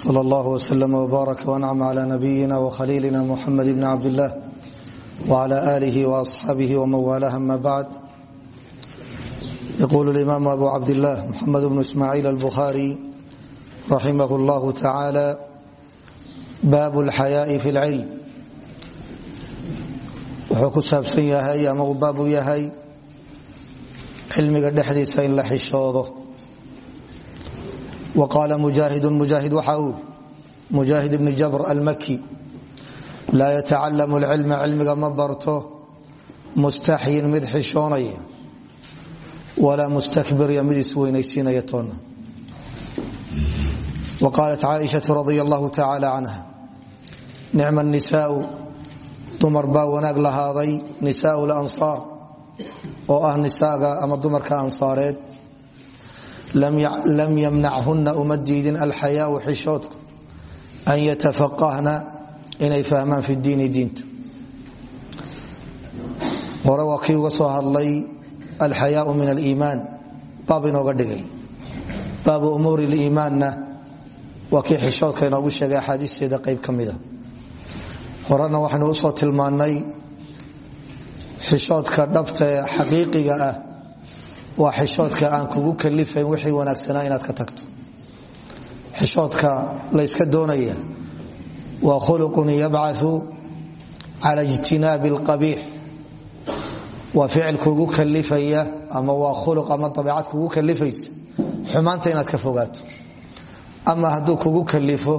slى اllah wslm wbaark wancm cla nabiyina wkhaliilina muxamed bn cabdillah wcla alih wasxaabih wman walah ama bacd yqul اlimam abu cabdilah muxamed bnu ismaciil albukhari raximah اllah tacala bab اlxayaaءi fi اlcilm wuxuu ku saabsan yahay ama uu baab u yahay cilmiga dhexdiisa in la xishoodo wqaala mujaahidu mujaahid waxa uu mujaahid ibni jabr almaki laa yatacalamu lcilma cilmiga ma barto mustaxyin mid xishoonaya walaa mustakbirya mid isweynaysiinaya toonna wa qaalat caaishatu radia allahu tacaala canha nicma nisaau dumar baa wanaag lahaaday nisaau lansaar oo ah nisaaga ama dumarka ansaareed lam ymnachuna uma diidin alxayaau xishoodku an yatafaqahna inay fahmaan fi diini diinta. Hore waa kii uga soo hadlay alxayaau min aliimaan. Baab inooga dhigay. Baabu umuuri liimaanna waa kii xishoodka inoogu sheegay axaadiisteeda qayb ka mida horena waxaynu u soo tilmaannay xishoodka ah waa xishoodka aan kugu kalifayn wixii wanaagsanaa inaad ka tagto. Xishoodka layska doonaya waa khuluqun yabcau cala ijtinaabi alqabiix waa ficil kugu kalifaya ama waa khuluq ama dabiicad kugu kalifaysa. Xumaanta inaad ka fogaato. Ama hadduu kugu kalifo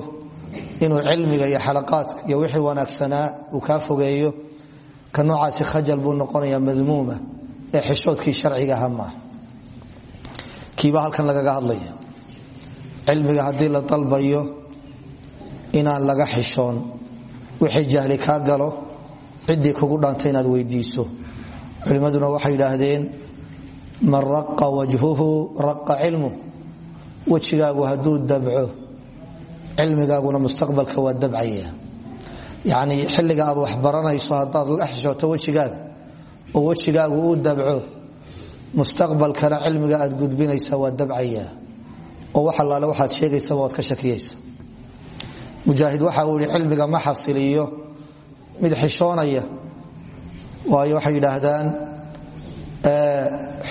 inuu cilmiga iyo xalaqaadka iyo wixii wanaagsanaa uu kaa fogeeyo ka noocaasi khajal buu noqonaya madmuuma ee xishoodkii sharciga aha maaha kiiba halkan lagaga hadlaya cilmiga haddii la dalbayo inaan laga xishoon wixii jahli kaa galo ciddii kugu dhaanta inaad weydiiso. Culimmaduna waxay yidhaahdeen man raqa wajhuhu raqa cilmu. Wejigaagu hadduu dabco cilmigaaguna mustaqbalka waa dabcaya. Yacnii xilliga aad wax baranayso haddaad la xishooto wejigaaga oo wejigaagu uu dabco mustaqbalkana cilmiga aad gudbinaysa waa dabcaya. oo wax allaale waxaad sheegaysaba waad ka shakiyaysa mujaahid waxa uu yihi ma xasiliyo mid xishoonaya. Waayo waxay yidhaahdaan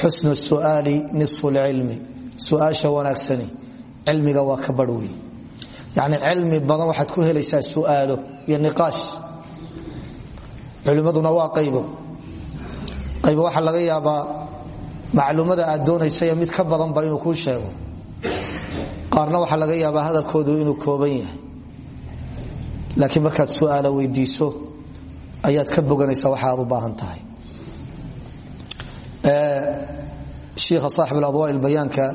xusnu su'aali nisfu lcilmi. Su'aasha wanaagsani cilmiga waa ka barh wey yacni cilmi badan waxaad ku helaysaa su'aalo iyo niqaash. Culimmaduna waa qaybo. Qaybo waxaa laga yaabaa macluumada aad doonaysay mid ka badanba inuu kuu sheego. Qaarna waxaa laga yaabaa hadalkoodu inuu kooban yahay. Laakiin markaad su'aala weydiiso ayaad ka boganaysaa waxa aad u baahan tahay. Shiikha saaxib aladwaa bayaanka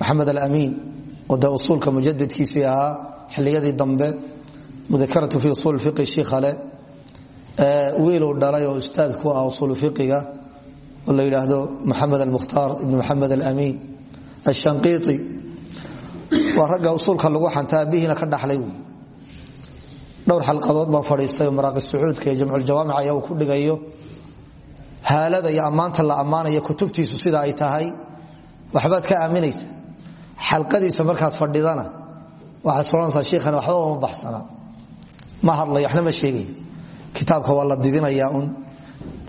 maxamed alamiin oo dee usuulka mujadadkiisii ahaa xilliyadii dambe mudakaratu fi usuul fiqi shiikhale wiiluu dhalay oo ustaad ku ah usuul fiqiga oo la yidhaahdo maxamed almukhtaar ibn maxamed alamiin ashanqiiti waa ragga usuulka lagu xantaa bihiina ka dhaxlay wey. Dhowr xalqadood baan fadhiistay oo maraaqi sacuudka iyo jamculjawaamic ayaa uu ku dhigayo. Haalada iyo ammaanta la ammaanayo kutubtiisu sida ay tahay waxbaad ka aaminaysa. Xalqadiisa markaad fadhidana waxaad soranaysaa shiikhani waxba uma baxsana. Ma hadlayo waxna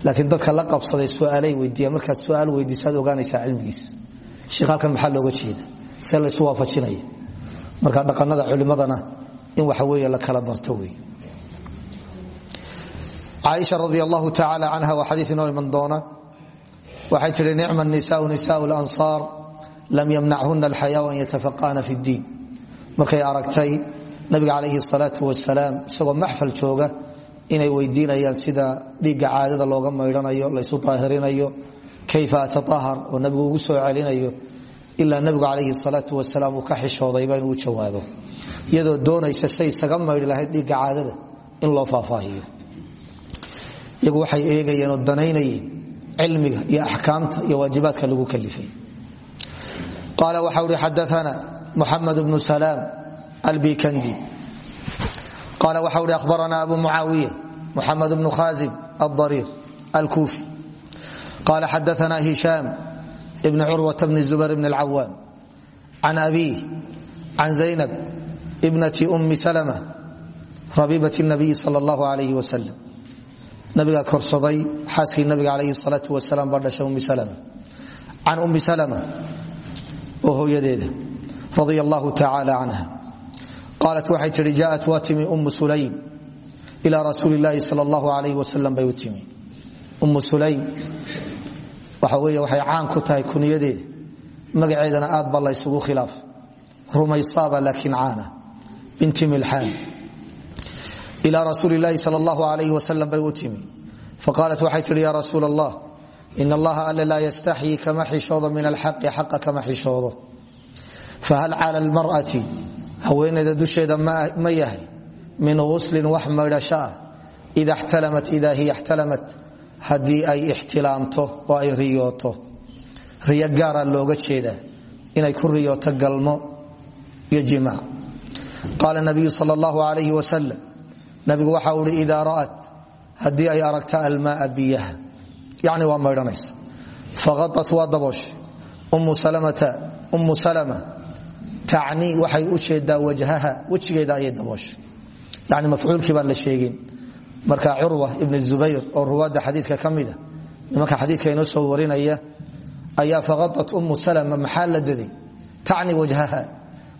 laakiin dadka la qabsaday suaalay weydiiya markaad suaal weydiisaad ogaanaysaa cilmigiis. Halkan maxaa looga jeeda see laysu marka dhaqanada culimadana in waxa weeye la kala barto wey caaisha radi allahu tacaala canha waa xadiid inoo iman doona. Waxay tihi nicma nisaau nisaau lansaar lam yamnachuna alxayaau an yatafaqahna fi ddiin markay aragtay nabiga calayhi salaatu wasalaam isagoo maxfal jooga inay weydiinayaan sida dhiigga caadada looga maydhanayo laysu daahirinayo kayfa ataahar oo nabigu ugu soo celinayo ilaa nabigu calayhi salaau wasalaam uu ka xishoodayba inuu jawaabo. Iyadoo doonaysa say isaga maydhi lahayd dhiigga caadada in loo faahfaahiyo. Iyagu waxay eegayeen oo danaynayeen cilmiga iyo axkaamta iyo waajibaadka lagu kalifay. Qaala waxau hi xadaana muxamed bnu salaam albikandi qal wxa i abarana abu muaawiya muxamed bnu khazim adariir alkufi qala xadaana hishaam ibn curwata bn zubayr bn اlcawaam can abih can zaynab ibnati ummi salma rabiibat nabiyi sal allahu alayh wasalam nabigaa korsaday xaaskii nabiga alayhi salaau wasalaam baa dhashay ummi salma can ummi salma oo hooyadeeda radia allahu tacaala canha qaalat waxay tihi jaءat waa timi ummu sulaym ila rasuuli اllaahi sal allahu alayh wasalam bay u timi ummu sulaym waxa wey waxay caan ku tahay kunyadeeda magaceedana aad ba la ysugu khilaaf rumaysaaba laakiin caana binti milxaan ila rasuuli laahi sal allahu alayh wasalam bay u timi faqaalat waxay tihi ya rasuul allah in allaha alle laa yastaxyi kama xishoodo min alxaqi xaqa kama xishoodo fahal cala almar'ati haweeneyda dusheeda ma yahay. Min guslin wax maydhasho ah. Ida xtalamat ida hiya xtalamat haddii ay ixtilaamto oo ay riyooto. Riyo gaara looga jeedaa inay ku riyooto galmo iyo jimaac qaala nabiyu sal allahu alayh wasalam nabigu waxa uhi idaa ra'at. Haddii ay aragta almaaa biyaha. Yacni waa maydhanaysa. Faqadat waa dabooshe ummu salama tacnii waxay u jeedaa wajhaha wejigeeda ayay dabooshay. Yani mafcuulkii baan la sheegin. Marka curwa ibn zubayr oo ruwaadda xadiidka ka mida nimanka xadiidka inoo soo warinaya ayaa faqadat ummu salama maxaa la daday tacni wajhaha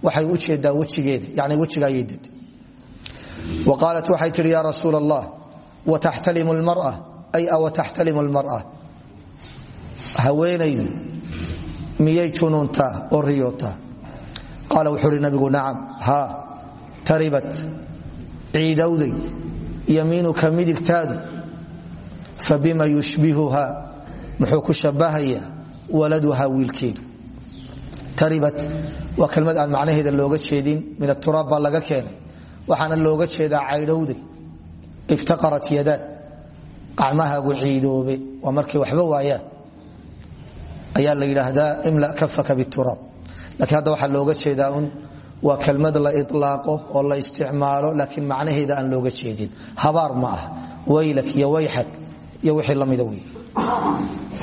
waxay u jeedaa wejigeeda yani wejiga ayay daday wa qaalat waxay tihi ya rasuul allah wataxtalimu lmara ay awataxtalimu lmara qaala wuxuu uhi nabigu nacam haa taribat ciidowday yamiinuka midigtaadu fabima yushbihuha muxuu ku shabahayaa waladuha wiilkeedu taribat waa kelmad aan macnaheeda looga jeedin min aturaab baa laga keenay waxaana looga jeedaa caydhowday iftaqarat yadaan qacmahaagu ciidoobe waa markay waxba waayaan ayaa la yidhaahdaa imla kafaka bituraab lakiin hadda waxaa looga jeedaa un waa kelmad la ilaaqo oo la isticmaalo laakiin macnaheeda aan looga jeedin. Habaar ma ah waylak iyo wayxak iyo wixii lamida wey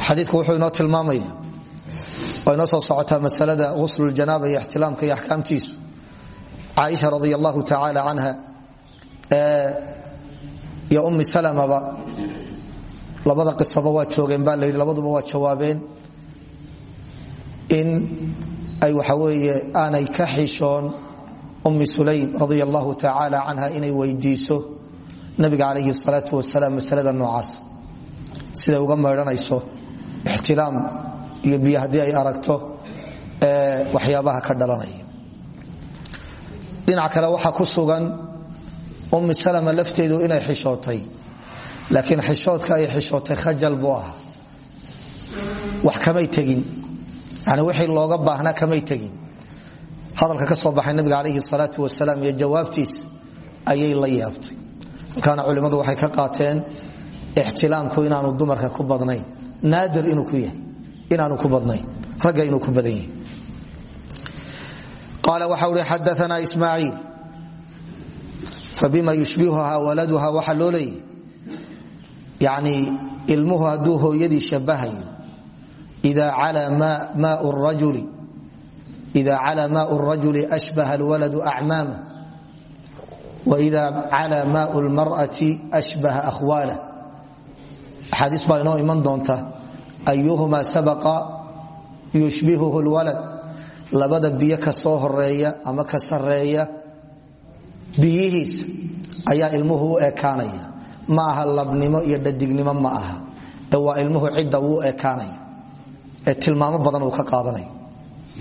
xadiiku wuxuu inoo tilmaamaya oo inoo soo socotaa masalada ghuslujanaaba iyo ixtilaamka iyo axkaamtiisu. Caaisha radi allahu tacaala canha iyo ummi salamaba labada qisaba waa joogeen baa layidhi labaduba waa jawaabeen. In ay waxa weeye aanay ka xishoon ummi sulaym radia allahu tacaala canha inay weydiiso nabiga calayhi salaatu wasalaam masalada noocaas. Siday uga maydhanayso ixtilaam iyo biyo ay aragto waxyaabaha ka dhalanaya. Dhinac kale waxaa ku sugan ummi salama lafteedu inay xishootay laakiin xishoodka ay xishootay khajal buu wax kamay tegin yani wixii looga baahnaa kamay tegin. Hadalka ka soo baxay nabiga calayhi salaatu wasalaam iyo jawaabtiis ayay la yaabtay. Halkaana culimmadu waxay ka qaateen ixtilaamku inaanu dumarka ku badnayn. Naadir inuu ku yahay. Inaanu ku badnayn. Ragga inuu ku badan yahay. Qaala waxa uhi xadaana ismaaciil. Fabima yushbihuha waladuha waxaa loo yani ilmuhu hadduu hooyadii shabahayo ida calaa maau rajuli ashbaha alwaladu acmaama waida calaa maau lmar'ati ashbaha ahwaalah axaadiis baa inoo iman doonta ayuhumaa sabaqa yushbihuhu lwalad labada biyo ka soo horreeya ama ka sareeya biyihiisa ayaa ilmuhu u ekaanaya ma aha labnimo iyo dhadignimo ma aha ee waa ilmuhu cidda uu ekaanaya ee tilmaamo badan uu ka qaadanaya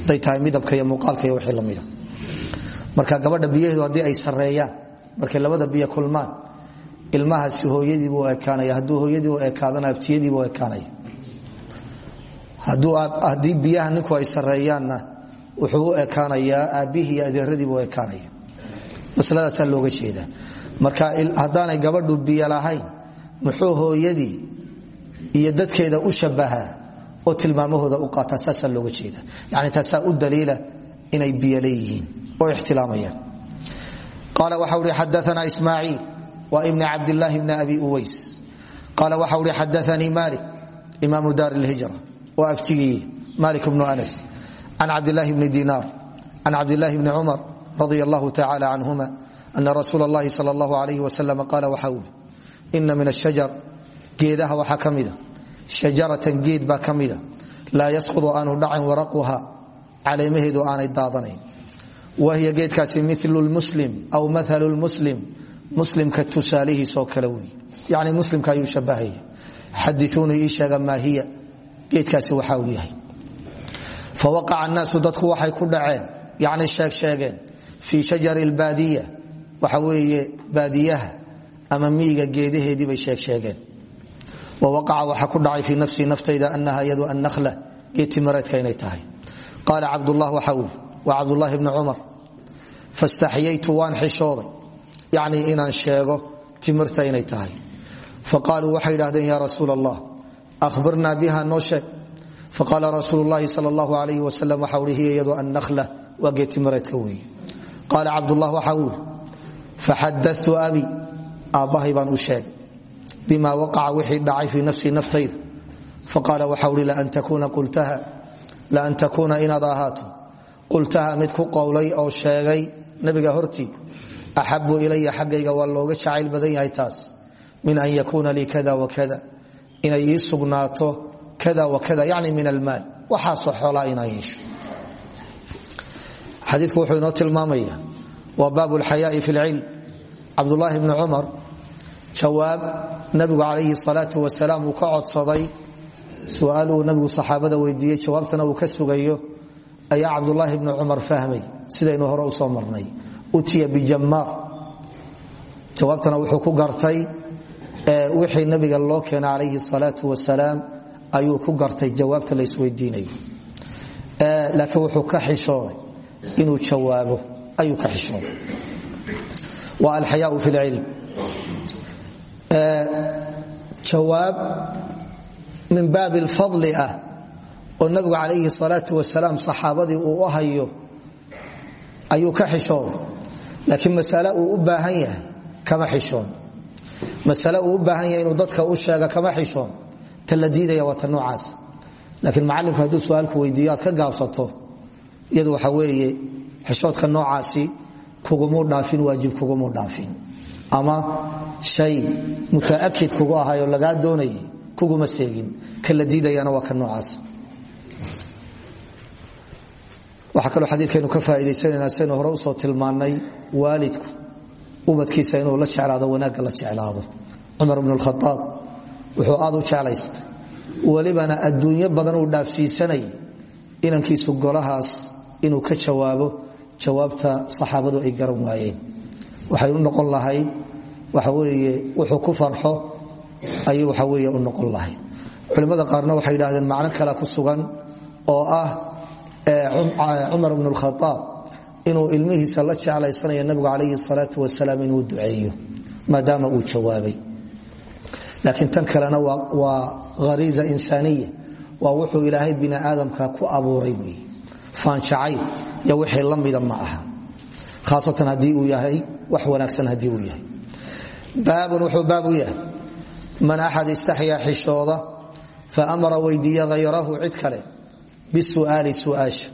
haday midabka iyo muuqaalka iyo wixii lamida marka gabadha biyaheedu haddii ay sareeyaan markay labada biyo kulmaan ilmahaasi hooyadiibuu ekaanaya hadduu hooyadii u ekaadana abtiyadiibuu ekaanaya. Haddii biyaha ninku ay sareeyaanna wuxuu u ekaanayaa aabbihii iyo adeeradiibuu ekaanaya. Masaladaasaa looga jeedaa. Marka haddaanay gabadhu biyo lahayn muxuu hooyadii iyo dadkeeda u shabahaa oo tilmaamahooda u qaataa saasaa looga jeeda yani taasaa u daliila inay biyo leeyihiin oo ixtilaamayaan. Qaala waxa uhi xadaana ismaaciil wa ibni cabdillaahi bni abi uways. Qaala waxa uhi xadaanii malik imaamu daar lhijra oo abtigii malik bnu anas. Can cabdilaahi bni dinaar can cabdilaahi bni cumar radia allahu tacala canhuma ana rasuul اllahi sal اllahu alayh wasalam qaala waxa ui ina min ashajar geedaha waxaa ka mida shajaratan geed baa ka mida. Laa yasqudu aanu dhacin waraquha caleemaheedu aanay daadanayn. Wahiya geedkaasi milu lmuslim aw maalu lmuslim muslimka tusaalihiisoo kale wey yani muslimka ayuu shabahaya. Xadiuuni ii sheega maa hiya. Geedkaasi waxa uu yahay. Fawaqaca annaasu dadku waxay ku dhaceen yani sheegsheegeen fii shajari lbaadiya waxa weeye baadiyaha ama miiga geedaheedii bay sheegsheegeen wawaqaca waxa ku dhacay fii nafsii naftayda anaha yadu annahla geed timareedka inay tahay qaala cabdullah waxa uu waa cabdulaahi bni cumar fastaxyaytu waan xishooday yacnii inaan sheego timirta inay tahay faqaaluu waxay idhahdeen ya rasuul allah ahbirnaa biha noo sheeg faqaala rasuulu llahi sal allahu alayh wasalam waxa uhi hiya iyadu annahla waa geed timireedka weeye qaala cabdullah waxa uu faxadatu abi aabbahay baan u sheegay bima waqaca wixii dhacay fii nafsii naftayda. Faqaala waxa uhi laan takuuna inaad ahaato. Qultaha mid ku qowlay oo sheegay nabiga hortii axabu ilaya xaggayga waa looga jacayl badan yahay taas. Min an yakuuna lii kada wakada inay ii sugnaato kada wakada yani min almaal. Waxaasoo xoolaa inaa yeesho. Xadiiku wuxuu inoo tilmaamaya waa baab lxayaai fi lcilm cabdulaahi bni jawaab. Nabigu calayhi salaau wasalaam uu ka codsaday. Suaal uu nabigu saxaabada weydiiyey jawaabtana uu ka sugayo ayaa cabdulaahi bni cumar fahmay. Sidaynu hore u soo marnay. Utiya bijammaar jawaabtana wuxuu ku gartay wixii nabiga loo keena calayhi salaau wasalaam ayuu ku gartay jawaabta la isweydiinayo laakiin wuxuu ka xishooday inuu jawaabo ayuu jawaab min baabi lfadli ah oo nabigu calayhi salaau wasalaam saxaabadii uu u hayo ayuu ka xishooday laakiin masale uu u baahan yahay kama xishoon. Masale uu u baahan yahay inuu dadka u sheega kama xishoon. Ta la diidaya noocaas. Laakiin macallimku hadduu su'aalku ka gaabsato iyadu waxa weeye xishoodka noocaasi kugumuu dhaafin waajib kugumuu dhaafin ama shay mutaakid kugu ahayoo lagaa doonayay kuguma seegin. Ka la diidayana waa ka noocaas. Waxaa kaloo xadiikaynu ka faaiidaysananaa saynu hore u soo tilmaannay waalidku ubadkiisa inuu la jeclaado wanaagga la jeclaado. Cumar bnu lkhaaab wuxuu aad u jeclaystay. Welibana adduunyo badan uu dhaafsiisanayay inankiisu golahaas inuu ka jawaabo jawaabta saxaabadu ay garan waayeen waxay u noqon lahayd waxa weeye wuxuu ku farxo ayuu waxa weeye u noqon lahayd. Culimmada qaarna waxay yidhahdeen macno kale ku sugan oo ah cumar bnu lkhaaab inuu ilmihiisa la jeclaysanayo nabigu calayhi salaau wasalaam inuu duceeyo maadaama uu jawaabay. Laakiin tan kalena waa hariiza insaaniya. Waa wuxuu ilaahay bini aadamka ku abuuray wey faanjacayl iyo wixii la ma aha. Khaasatan haddii uu yahay wax wanaagsan haddii uu yahay. Baabun wuxuu baab u yahay. Man axad istaxyaa xishooda fa amara weydiiya hayrahu cid kale bisu'aali su'aasha.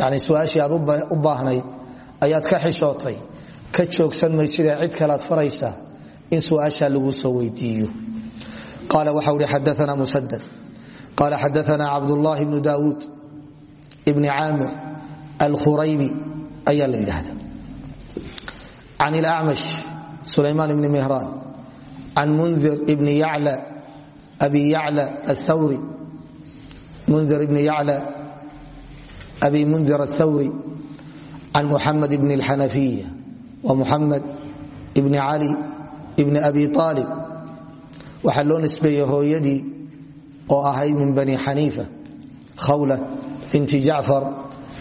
Yani su'aashii aad u baahnayd ka xishootay ka joogsan maysidee cid kalead faraysaa in su'aashaa lagu soo weydiiyo. Qaala waxau hi xadaana musadad qaala xadaana cabdullaahi bnu daawuud ibni caamir alkhuraybi ayaa la yidhaahda can ilacmash sulaymaan ibni mihraan can mundir ibni yacla abi yacla athawri mundir ibni yacla abi mundir athawri can muxamed ibn اlxanafiya wa muxamed ibni cali ibni abi aalib waxaa loo nisbeeyey hooyadii oo ahayd min bani xaniifa khawla binti jacfar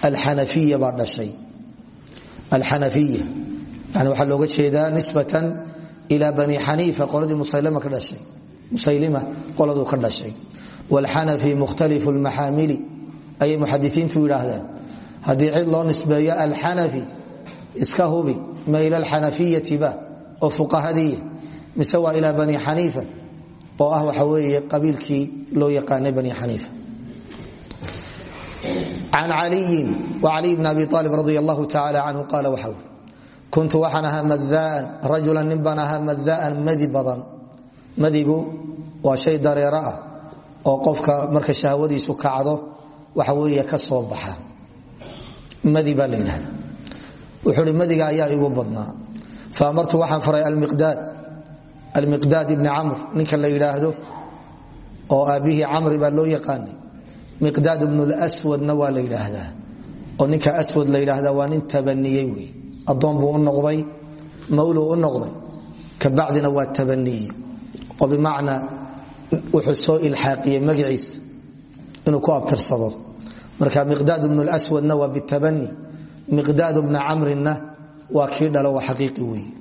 alxanafiya baa dhashay alxanafiya yani waxaa looga jeedaa nisbatan ila bani xaniifa qoladii musaylima qoladuu ka dhashay. Wاlxanafi mukhtalifu lmaxaamili ayay muxadisiintu yidhaahdeen. Haddii cid loo nisbeeyo alxanafi iska hubi ma ila alxanafiyati ba oo fuqahadiya mise waa ilaa bani xaniifa oo ah waxa weeye qabiilkii loo yaqaanay bani xaniifa can can caliyin wcaliy bn abi aalib radi allahu tacaala canhu qaala waxa ui kuntu waxaan ahaa madaan rajulan nin baan ahaa madaan madi badan madigu waa shay dareero ah oo qofka marka shahwadiisu kacdo waxa weeye ka soo baxa madi baa la yidhahda wuxuu hi madiga ayaa igu badnaa fa amartu waxaan faray almiqdaad almiqdaad ibni camr ninka la yidhaahdo oo aabbihii wey addoon buu u noqday mawluu u noqday. Kabacdina waa tabaniyey oo bimacnaa wuxuu soo ilxaaqiyey magaciis inuu ku abtirsado marka miqdaad ibnu lswadna waa bitabani miqdaad bna camrinna waa kii dhalo waa xaqiiqi weeye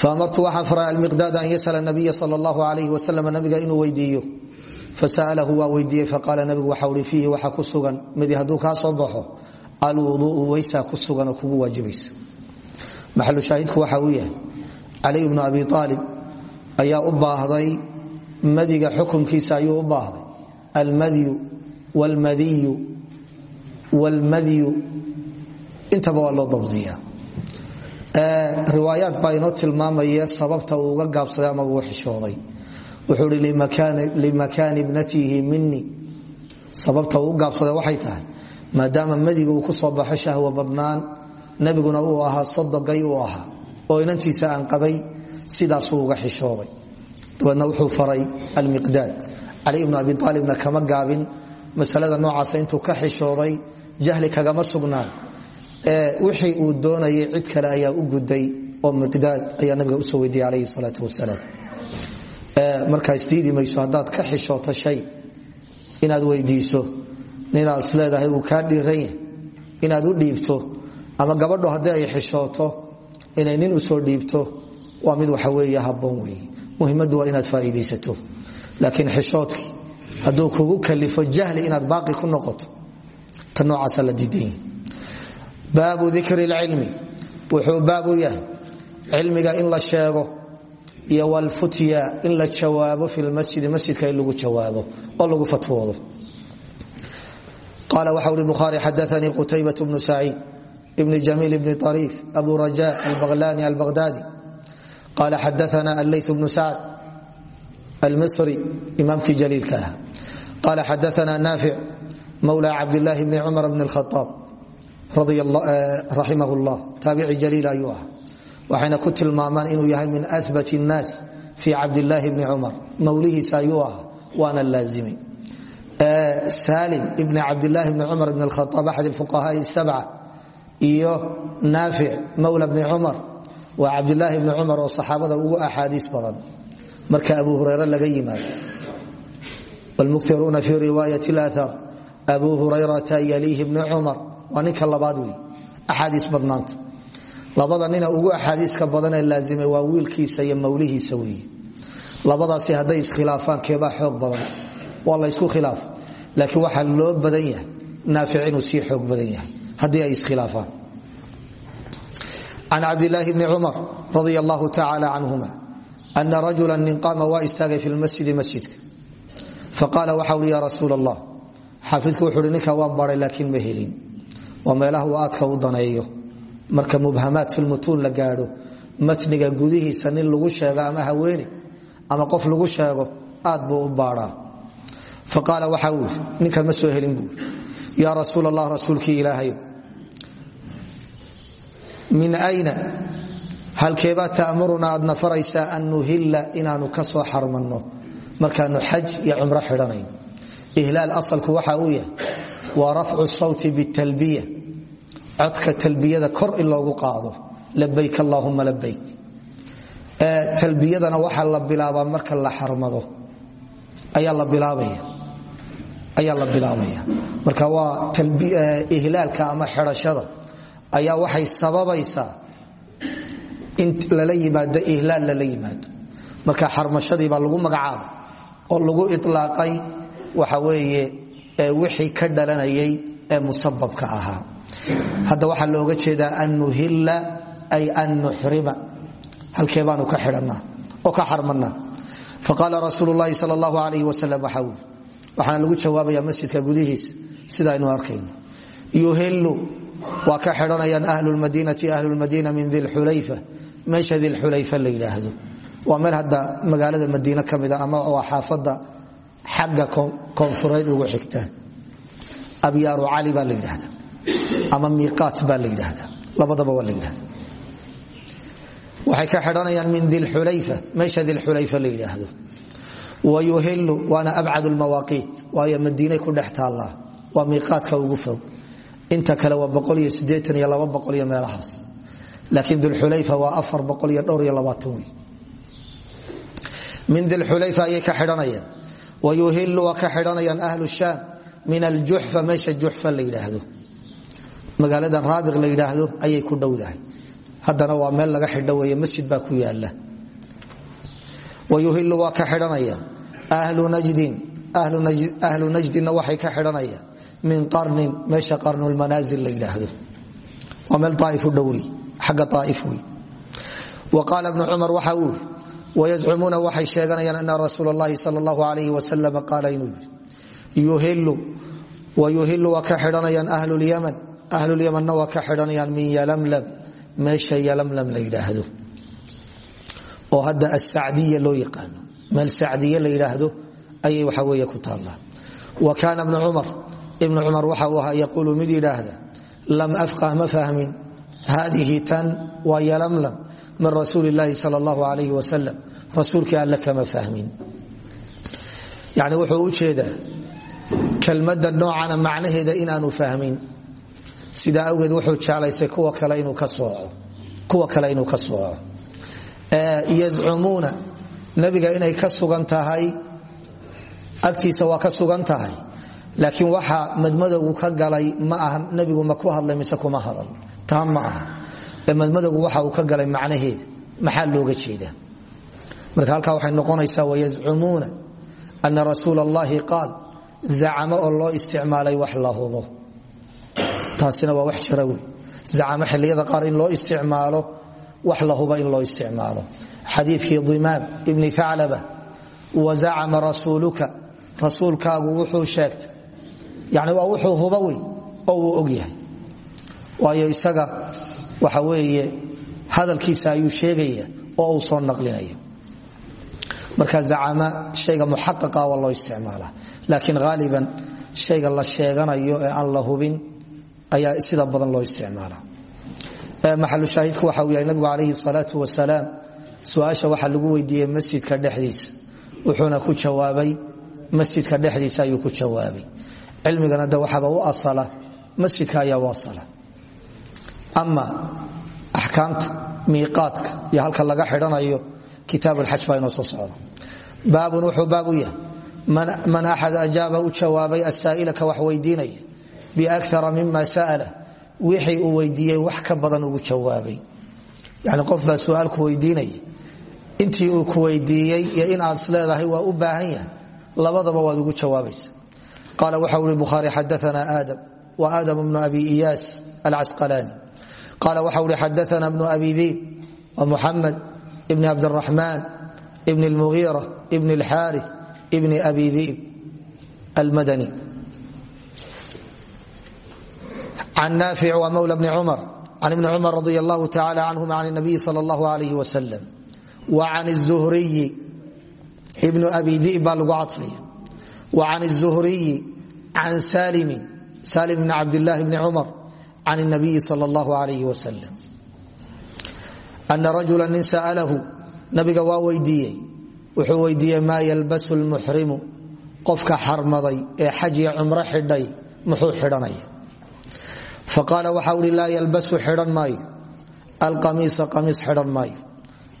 faamartu waxaan faray almiqdaad an yasala nabiya sal allahu alayh wasalam nabiga inuu weydiiyo. Fasa'alahu waa weydiiyey alwuduuu weysaa ku sugan kugu waajibaysa. Maxalu shaahidku waxa uu yahay caliy bnu abi aalib ayaa u baahday madiga xukumkiisa ayuu u baahday almadyu wlmadiyu wlmadyu intaba waa loo dabdiya riwaayaad baa inoo tilmaamaya sababta uu uga gaabsaday ama uu xishooday. Wuxuu hi limakaani ibnatihi minii sababta uu u gaabsaday waxay tahay maadaama madiga uu ku soo baxo shahwa badnaan nebiguna uu ahaa sodogay uu ahaa oo inantiisa aan qabay sidaasuu uga xishooday. Dabeedna wuxuu faray almiqdaad. Cali ibnu abi aalibna kama gaabin masalada noocaasa intuu ka xishooday jahli kagama sugnaan. Wixii uu doonayay cid kale ayaa u guday oo miqdaad ayaa nabiga u soo weydiiyey alayhi salaatu wasalaam. Markaa isdiidi mayso haddaad ka xishooto inaad weydiiso ninaad is leedahay uu kaa dhiiran yahay. Inaad u dhiibto ama gabadho haddii ay xishooto inay nin u soo dhiibto waa mid waxa weeye habboon weeye. Muhimaddu waa inaad faa'iidaysato. Laakiin xishoodkii hadduu kugu kalifo jahli inaad baaqi ku noqoto ta noocaasa la diidan baabu dikri lcilmi wuxuu baabu yahay cilmiga in la sheego iyo wlfutya in la jawaabo fi lmasjidi masjidka lagu jawaabo oo lagu fatwoodo qala waxa uri bukhaari xadaanii qutaybat bnu saciid ibn jamiil bni ariif abu raja albaqlani albaqhdadi qala xadaana allay bnu sacd almisri imaamkii jaliilka ah qala xadaana naafic mawla cabdilaahi bni cumar bni khaaab raximah llah taabici jaliil ayuu ah waxayna ku tilmaamaan inuu yahay min abat الnaas fi cabdilaahi bni cumar mawlihiisa ayuu ah waana laazimay salim ibn cabdilaahi bni cumar bn khaaab axad fuqahaai sabca iyo naafic mawla bni cumar waa cabdilaahi bni cumar oo saxaabada ugu axaadiis badan. Marka abu hurayre laga yimaado. Wlmukiruuna fi riwaayat اlathar abu hurayrata yaliihi bni cumar waa ninka labaad wey axaadiis badnaanta labada nina ugu axaadiiska badanee laazimay waa wiilkiisa iyo mawlihiisa wey labadaasi hadday iskhilaafaan keebaa xoog badan. Waa la ysku khilaaf laakiin waxaa loo badan yahay naafic inuu sii xoog badan yahay. Haddii ay iskhilaafaan. Can cabdilaahi bni cumar radia allahu tacaala canhuma ana rajula nin qaama waa fi lmasjidi masjidka. Faqaala waxa ui ya rasuul allah xaafidku wuxuu hi ninka waan baray laakiin ma helin. Waa meelaha uu aadka u daneeyo. Marka mubhamaat filmutuun la gaadho matniga gudihiisa nin lagu sheego ama haweene ama qof lagu sheego aad buu u baadhaa faqaala waxa uu ninkan ma soo helin buu yaa rasuul allah rasuulkii ilaahayo min ayna? Halkeebaa ta'murunaa aad nafaraysaa an nuhilla inaanu ka soo xarmanno? Markaanu xaj iyo cumro xidhanayno ihlaal asalku waxa uu yahay waa rafcu sawti bitalbiya. Codka talbiyada kor in loogu qaado labayk allaahuma labayk marka waa ihlaalka ama xidhashada ayaa waxay sababaysaa in lala yimaado ihlaal lala yimaado. Marka xarmashadiibaa lagu magacaabay oo lagu ilaaqay waxa weeye wixii ka dhalanayay ee musababka ahaa. Hadda waxaa looga jeedaa an nuhilla ay an nuxrima. Halkee ka xidhanaa oo ka xarmanaa faqaala rasuul lahi sal allahu alayh wasalam waxaana lagu jawaabaya masjidka gudihiisa sidaaynu arkayno. Yuhilu waa ka xidhanayaan ahlu lmadiinati ahlu lmadiina min dilxulayfa meesha dilxulayfa la yidhaahdo. Waa meel hadda magaalada madiine ka mida ama waa xaafada xagga koonfureed ugu xigta. Abyaaru cali baa la ama miiqaat baa la labadaba waa la waxay ka xidhanayaan min dilxulayfa meesha dilxulayfa la yidhaahdo wayuhilu waana abcad lmawaaqiit waayo madiinay ku dhex taallaa waa miiqaadka ugu fog inta kale waa iyo iyo meelahaas laakiin dulxulayfa waa afar iyo dhowr iyo labaatan wey min dilxulayfa ayay ka xidhanayaan wayuhilu waa ka xidhanayaan ahlu shaam min aljuxfa meesha juxfa la yidhaahdo magaalada raabiq la yidhaahdo ayay ku dhowdahay haddana wayuhilu waa ka xidhanayaan ahlu najdin ahlu najdinna waxay ka xidhanayaan min qarnin meesha qarnulmanaazil la yidhaahdo waa meel dhowey xagga aaif wey wa qaala bnu cumar waxa uu yii wayazcumuuna waxay sheeganayaan ana rasuul اllahi sal اllahu alayh wasalam qaala inuu yuhilu wayuhilu waa ka xidhanayaan ahlulyaman ahlulyamanna waa ka xidhanayaan min yalamlam meesha yalamlam la yidhaahdo oo hadda asacdiya loo yaqaano. Meel sacdiye la yidhaahdo ayay waxa weeye ku taallaa. Wa kaana bnu cumar ibnu cumar waxa uu ahaa yaquulu mid yidhaahda lam afqah ma fahmin haadihi tan waa yalamlam min rasuuli illaahi sal allahu alayh wasalam rasuulkii kama fahmin. Yani wuxuu u jeedaa kelmadda noocana macnaheeda inaanu fahmin. Sidaa awgeed wuxuu jeclaysay kuwa kale inuu ka sooco yazcumuuna. Nabiga inay ka sugan tahay agtiisa waa ka sugan tahay. Laakiin waxa madmadowgu ka galay ma aha nabigu ma ku hadlay mise kuma hadal. Taa ma waxa uu ka galay macnaheeda maxaa looga jeedaa? Marka halkaa waxay noqonaysaa wayazcumuuna ana rasuul allahi qaal zacamo oo loo isticmaalay wax la taasina waa wax jira wey xilliyada qaar in loo isticmaalo wax la huba in loo isticmaalo. Xadiikii dimaam ibni aclaba wazacama rasuuluka. Rasuulkaagu wuxuu sheegtay yani waa wuxuu huba wey oo uu og yahay. Waayo isaga waxa weeye hadalkiisa ayuu sheegaya oo uu soo naqlinaya marka zacama shayga muxaqaqa waa loo isticmaala laakiin haaliban la sheeganayo ee aan la hubin ayaa sida badan loo isticmaala maxalushaahidku waxa yahay nabigu calayhi salaau wasalaam su'aasha waxaa lagu weydiiyey masjidka dhexdiisa. Wuxuuna ku jawaabay masjidka dhexdiisa ayuu ku jawaabay. Cilmigana de waxaaba u asala masjidka ayaa u asala. Ama axkaamta miiqaadka iyo halka laga xidhanayo kitaab alxaj baa inoo soo socda baabun wuxuu baab u yahay man axad ajaaba u jawaabay asaa'ilaka wax weydiinaya biakara mima sa'ala wixii uu weydiiyey wax ka badan ugu jawaabay. Yani qof baa suaal ku weydiinaya intii uu ku weydiiyey iyo in aad isleedahay waa u baahan yahay. Labadaba waad ugu jawaabaysa qaala waxa ui bukhaari xadaana aadam wa aadam bnu abi iyaas alcasqalaani qaala waxa ui xadaana bnu abi diib wa muxamed ibni cabdiraxmaan ibni lmugiira ibni alxaari ibni abi diib almadani can naafic waa mawla bni cumar can ibni cumar radi allahu tacala canhuma can nabiyi sal allahu alayh wasalam wa can zuhriyi ibnu abi dib baa lagu cadfaya wa can zuhriyi can salimin salim bni cabdillahi bni cumar can nabiyi sal allahu alayh wasalam ana rajula nin sa'alahu nabiga waa weydiiyey wuxuu weydiiyey maa yalbasu lmuxrimu qofka xarmaday ee xaj iyo cumro xidhay muxuu xidhanaya faqaala waxa uhi laa yalbasu xidhan maayo alqamiisa qamiis xidhan maayo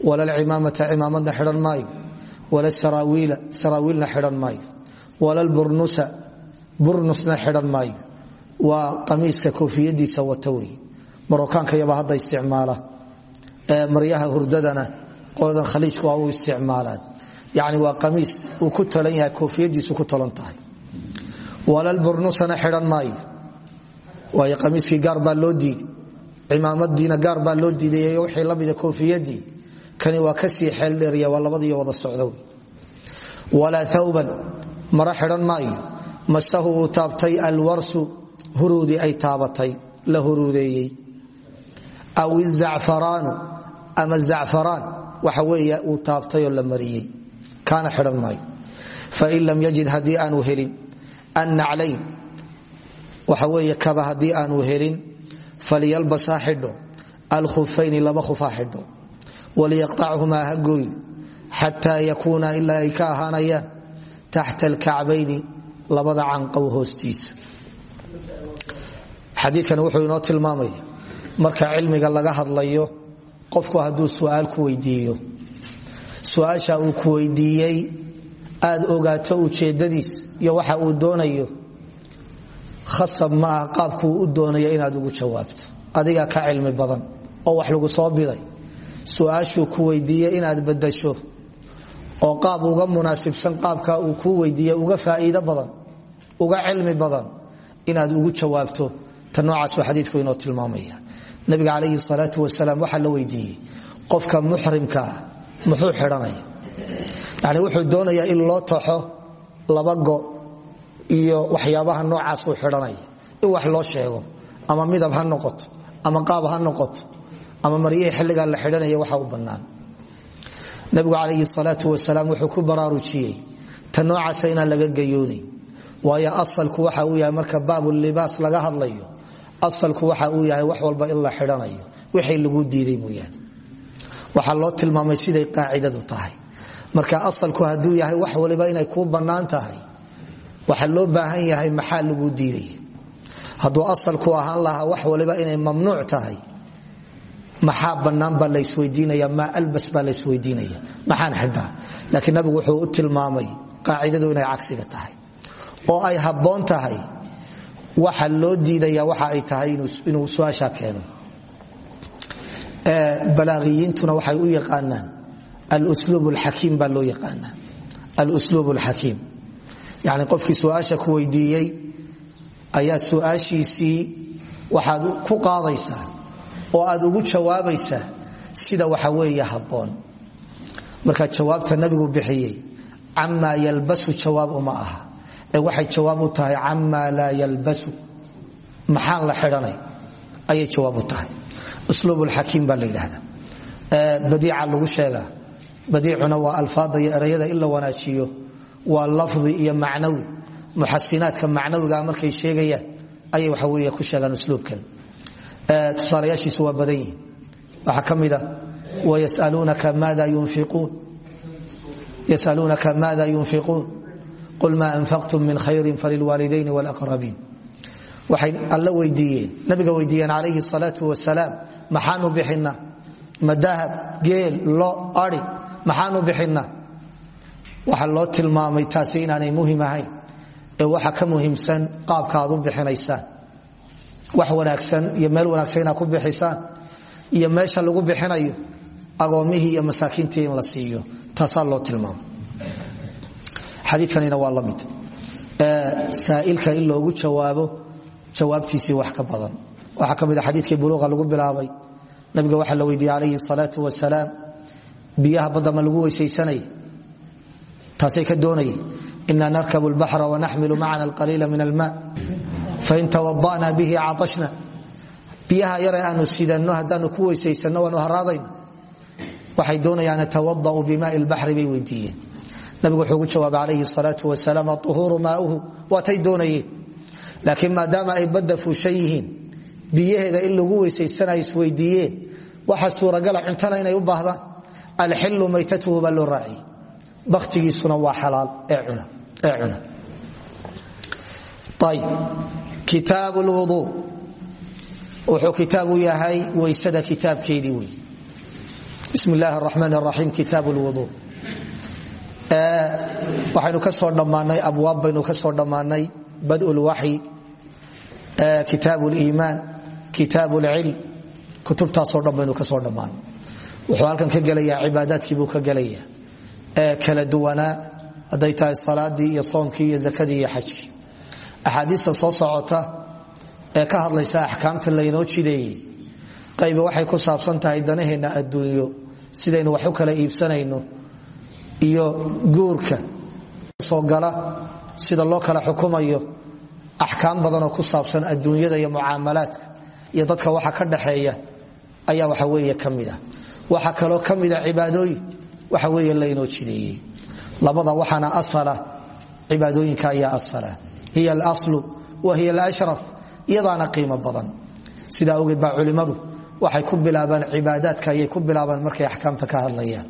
wala alcimaamata cimaamadna xidhan maayo wala saraawiila saraawiilna xidhan maayo wala lburnusa burnusna xidhan maayo waa qamiiska koofiyadiisa wata wey. Marokaanka yaba hadda isticmaala. Maryaha hurdadana qoladan khaliijku waa u isticmaalaan. Yani waa qamiis uu ku talan yahay koofiyadiisu ku waayo qamiiskii gaar loo diiday cimaamadiina gaar baa loo diiday wixii lamida koofiyadii kani waa ka sii xeeldheeriya waa labadiyo wada socda wey walaa thawban mara xidhan maayo. Masahu uu taabtay alwarsu huruudi ay taabatay la huruudeeyey. Aw izacfaraanu ama zacfaraan waxa weey uu taabtay oo la mariyey. Kaana xidhan maayo. Fain lam yajid haddii aanu helin annaclayn waxa weeye kaba haddii aanu helin falyalbas ha xidho alkhufayni laba khuf ha xidho waliyaqtachumaa ha gooy xataa yakuuna ilaa ay ka ahaanayaan taxta alkacbayni labada canqow hoostiisa. Xadiikani wuxuu inoo tilmaamaya marka cilmiga laga hadlayo qofku hadduu suaal ku weydiiyo su'aasha uu ku weydiiyey aad ogaato ujeedadiis iyo waxa uu doonayo khasab ma ah qaabkuu u doonaya inaad ugu jawaabto. Adiga ka cilmi badan oo wax lagu soo biday. Su'aashuu ku weydiiye inaad badasho oo qaab uga munaasibsan qaabka uu kuu weydiiye uga faaiid badan uga cilmi badan inaad ugu jawaabto. Ta noocaasuu xadiiku inoo tilmaamaya. Nabiga calayhi salaau wasalaam waxaa la weydiiyey qofka muxrimkaa muxuu xidhanaya. Yani wuxuu doonayaa in loo taxo laba go iyo waxyaabaha noocaasuu xidhanaya in wax loo sheego ama midab ha noqoto ama qaab ha noqoto ama maryihii xilligaa la xidhanaya waxa u bannaan. Nabigu calayhi salaau wasalaam wuxuu ku baraarujiyey ta noocaasa inaan laga gayoonayn waayo asalku waxa uu yahay marka baabulibaas laga hadlayo asalku waxa uu yahay wax walba in la xidhanayo. Wixii lagu diiday mooyaane waxaa loo tilmaamay siday qaacidadu tahay. Marka asalku hadduu yahay wax waliba inay kuu bannaan waxaa loo baahan yahay maxaa lagu diiday? Hadduu asalku ahaan lahaa wax waliba inay mamnuuc tahay. Maxaa bannaan baa laysweydiinaya maa albas baa laysweydiinaya maxaan xidhaa. Laakiin nabigu wuxuu u tilmaamay qaacidadu inay cagsiga tahay. Oo ay habboon tahay waxa loo diidaya waxa ay tahay inuu su'aasha keeno. Balaaqiyiintuna waxay u yaqaanaan alsluub lxakiim baa loo yaqaanaa. Alsluub lxakiim yani qofkii su'aasha ku weydiiyey ayaa su'aashiisii waxaad ku qaadaysaa oo aad ugu jawaabaysaa sida waxa weeye habboon. Marka jawaabta nabigu bixiyey camaa yalbasu jawaab uma aha. Ee waxay jawaab u tahay camaa laa yalbasu. Maxaan la ayay jawaab u tahay. Usluub lxakiim baa la yidhahda badiica lagu sheegaa. Badiicuna waa alfaada iyo erayada wanaajiyo waa lafdi iyo macnawi. Muxasinaadka macnawiga markay sheegayaan ayay waxa wey ku sheegaan usluubkan. Tusaalayaashiisu waa badan yihiin waxaa ka mida wayasaluunaka maada yunfiquun? Qul maa anfaqtum min khayrin falilwaalidayn wlaqrabiin waxay alla weydiiyeen nabiga weydiiyeen calayhi salaau wasalaam maxaanu bixinaa? Ma dahab geel lo ai maxaanu bixinaa waxa loo tilmaamay taasi inaanay muhiim ahayn. Ee waxa ka muhiimsan qaabka aad wax wanaagsan iyo meel wanaagsan ku bixisaan iyo meesha lagu bixinayo agoomihii iyo masaakiintii in la siiyo. Taasaa loo tilmaamay. Xadiikanina waa la mid. Saailka in loogu jawaabo jawaabtiisii wax ka badan. Waxaa ka mid a xadiikii buluuqa lagu bilaabay. Nabiga waxaa la weydiiyey calayhi salaau wasalaam biyaha badda lagu weysaysanaya taasay ka doonayeen ina narkabu lbaxra wanaxmilu macana alqaliila min alma. Fain tawada'na bihi caashna biyaha yare aanu sidanno haddaanu ku weysaysanno waanu haraadayna waxay doonayaan atawada'u bimaai lbaxri bay weydiiyeen. Nabigu wuxuu ugu jawaabay calayhi salaau wasalaam ahuuru maauhu waatay doonayeen. Laakiin maadaama ay badda fuushan yihiin biyaheeda in lagu weysaysana isweydiiyeen waxa suuragala cuntana inay u baahdaan bakhtigiisuna waa xalaal ee cuna kitaab lwuduu wuxuu kitaab u yahay weysada kitaabkeedii wey bismi illaahi araxmaan araxiim kitaab lwuduu waxaynu ka soo dhammaanay abwaab baynu ka soo dhammaanay bad lwaxyi kitaab liimaan kitaab lcilm kutubtaasoo dhan baynu ka soo dhammaanay. Wuxuu halkan ka gelayaa cibaadaadkiibuu ka gelaya ee kala duwanaa hadday tahay salaadii iyo soomkii iyo zakadii iyo xajkii. Axaadiista soo socota ee ka hadlaysa axkaamta laynoo jideeyey qayba waxay ku saabsan tahay danaheenna adduunyo sidaynu wax kala iibsanayno iyo guurka soo gala sida loo kala xukumayo axkaam badanoo ku saabsan adduunyada iyo mucaamalaadka iyo dadka waxa ka dhaxeeya ayaa waxa weeye ka mid ah. Waxaa kaloo ka waxa weeye laynoo jideeyey. Labada waxaana asala cibaadooyinka ayaa asala. Hiya alaslu wa hiya alashraf iyadaana qiimo badan. Sidaa ogeed baa culimmadu waxay ku bilaabaan cibaadaadka ayay ku bilaabaan markay axkaamta ka hadlayaan.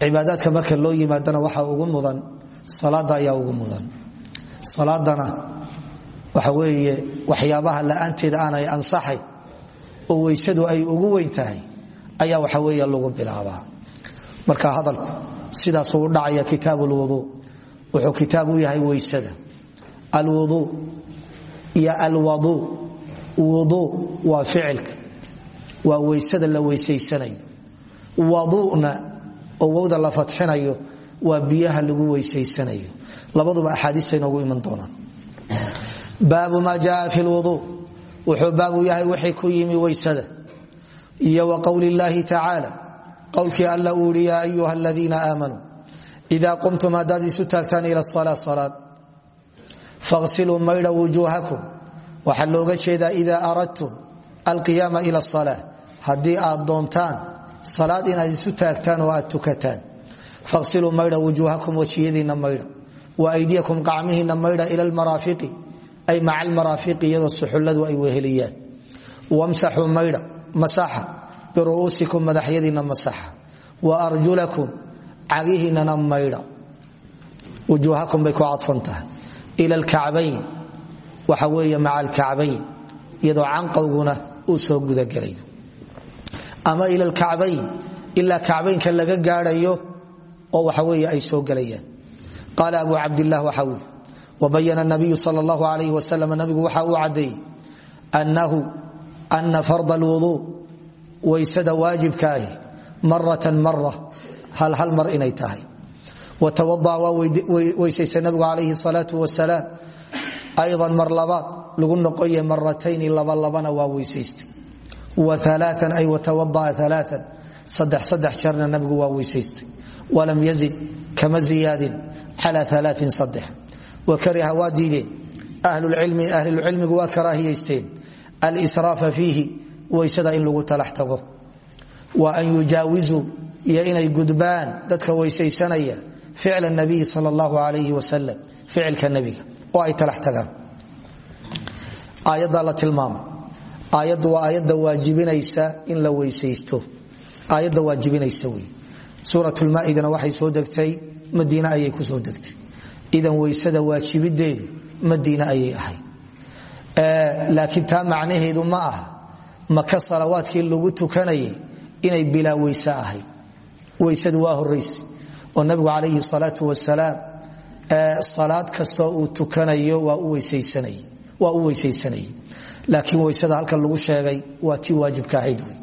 Cibaadaadka marka loo yimaadana waxaa ugu mudan salaada ayaa ugu mudan. Salaadana waxa weeye waxyaabaha la'aanteeda aanay ansaxay oo weysadu ay ugu weyn tahay ayaa waxa weeye lagu bilaabaa marka hadalku sidaasuu u dhacaya kitaab lwuduu wuxuu kitaab u yahay weysada. Alwuduu iyo alwaduu wuduu waa ficilka. Waa weysada la weysaysanayo waduuna oo wowda la fatxinayo waa biyaha lagu weysaysanayo labaduba axaadiista inoogu iman doonaan baabu maa jaaa fi lwuduu wuxuu baabu yahay wixii ku yimi weysada. Iyo wa qowlkii alla uu yihi yaa ayuha aladiina aamanuu idaa qumtum haddaad isu taagtaan ila salaad faqsiluu maydha wujuuhakum. Waxaa looga jeedaa idaa aradtum alqiyaama ila salaa haddii aad doontaan salaad inaad isu taagtaan oo aad tukataan. Faqsiluu maydha wujuuhakum wejiyadiinna maydha wa aydiyakum qacmihiinna maydha ila maca almaraafiqi ay masaxa biru'uusikum madaxyadiinna masaxa. Wa arjulakum cagihiinnana maydha wujuuhakum bay ku cadfan tahay. Ila alkacbayn waxa weeye maca alkacbayn. Iyadoo canqowguna uu soo gudagelayo. Ama ila alkacbayn ilaa kacbaynka laga gaadhayo oo waxa weeye ay soo gelayaan. Qaala abu cabdilah waxa yidhi wabayana nabiyu sal allahu alayh wasalam nabigu waxa uu caddeeyey annahu ana farda alwuduu waysada waajibkaahi maratan mara hal hal mar inay tahay. Watawada'a waa weysaysa nabigu calayhi salaatu wasalaam aydan mar labaad lagu noqoye maratayni labalabana waa weysaystay. Wa alaaan ay watawada'a alaaan saddex saddex jeerna nabigu waa weysaystay. Walam yazid kama ziyaadin cala alaain saddex. Wa kariha waa diideen. Ahlulcilmi ahlulcilmigu weysada in lagu talax tago. Wa an yujaawizuu iyo inay gudbaan dadka weysaysanaya ficla nabiyi sal allahu alayh wasalam ficilka nebiga oo ay talax tagaan. La tilmaama aayaddu waa aayadda waajibinaysa in la weysaysto. Aayadda waajibinaysa wey suuratulmaa'idana waxay soo degtay madiine ayay ku soo degtay. Idan weysada waajibideedu madiine ayay ahayd. Laakiin taa macnaheedu ma aha maka salawaadkii lagu tukanayay inay bilaa weyse ahayd weysadu waa horayse oo nabigu calayhi salaatu wasalaam salaad kastoo uu tukanayo waa u weysaysanayay. Laakiin weysada halkan lagu sheegay waa tii waajibka ahayd wey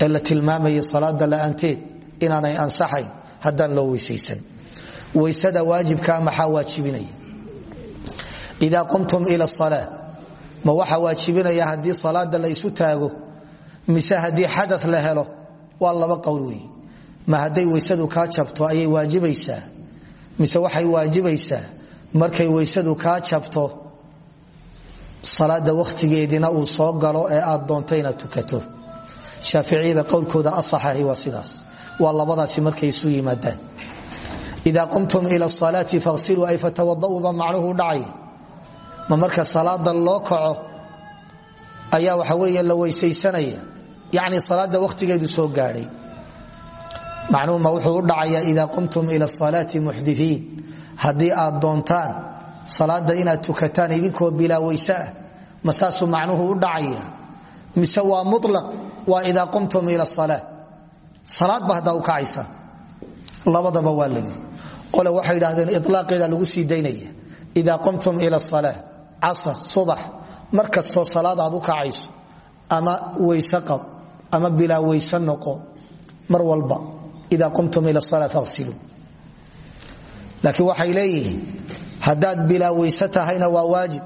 ee la tilmaamayay salaada la'aanteed inaanay ansaxayn haddaan loo weysaysan. Weysada waajibkaa maxaa waajibinaya? Idaa qumtum ila salaa ma waxaa waajibinaya haddii salaada la ysu taago mise haddii xada la helo waa laba qowl wey ma hadday weysadu kaa jabto ayay waajibaysaa mise waxay waajibaysaa markay weysadu kaa jabto salaada wakhtigeedina uu soo galo ee aad doonto inaad tukato. Shaaficiyada qowlkooda asaxahi waa sidaas. Waa labadaasi markay isu yimaadaan. Idaa qumtum ila salaati faqsiluu ay fatawadauu macnuhu dhacay ma marka salaada loo kaco ayaa waxa weeye la weysaysanaya. Yacni salaada wakhtigeedu soo gaadhay. Macnuhuma wuxuu u dhacayaa idaa qumtum ila salaati muxdiiin haddii aad doontaan salaada inaad tukataan idinkoo bilaa weyse ah macnuhu u dhacaya mise waa mulaq waa idaa qumtum ila salaa salaadba haddaa u kacaysa. Labadaba waa la yidhi. Qole waxay ilaaqeeda lagu sii daynaya. Qumtum ila salaa casr subax mar kastoo salaad aad u kacayso ama weyse qab ama bilaa weyse noqo mar walba idaa qumtum ila salaa faqsiluu laakiin waxay leeyihiin haddaad bilaa weyse tahayna waa waajib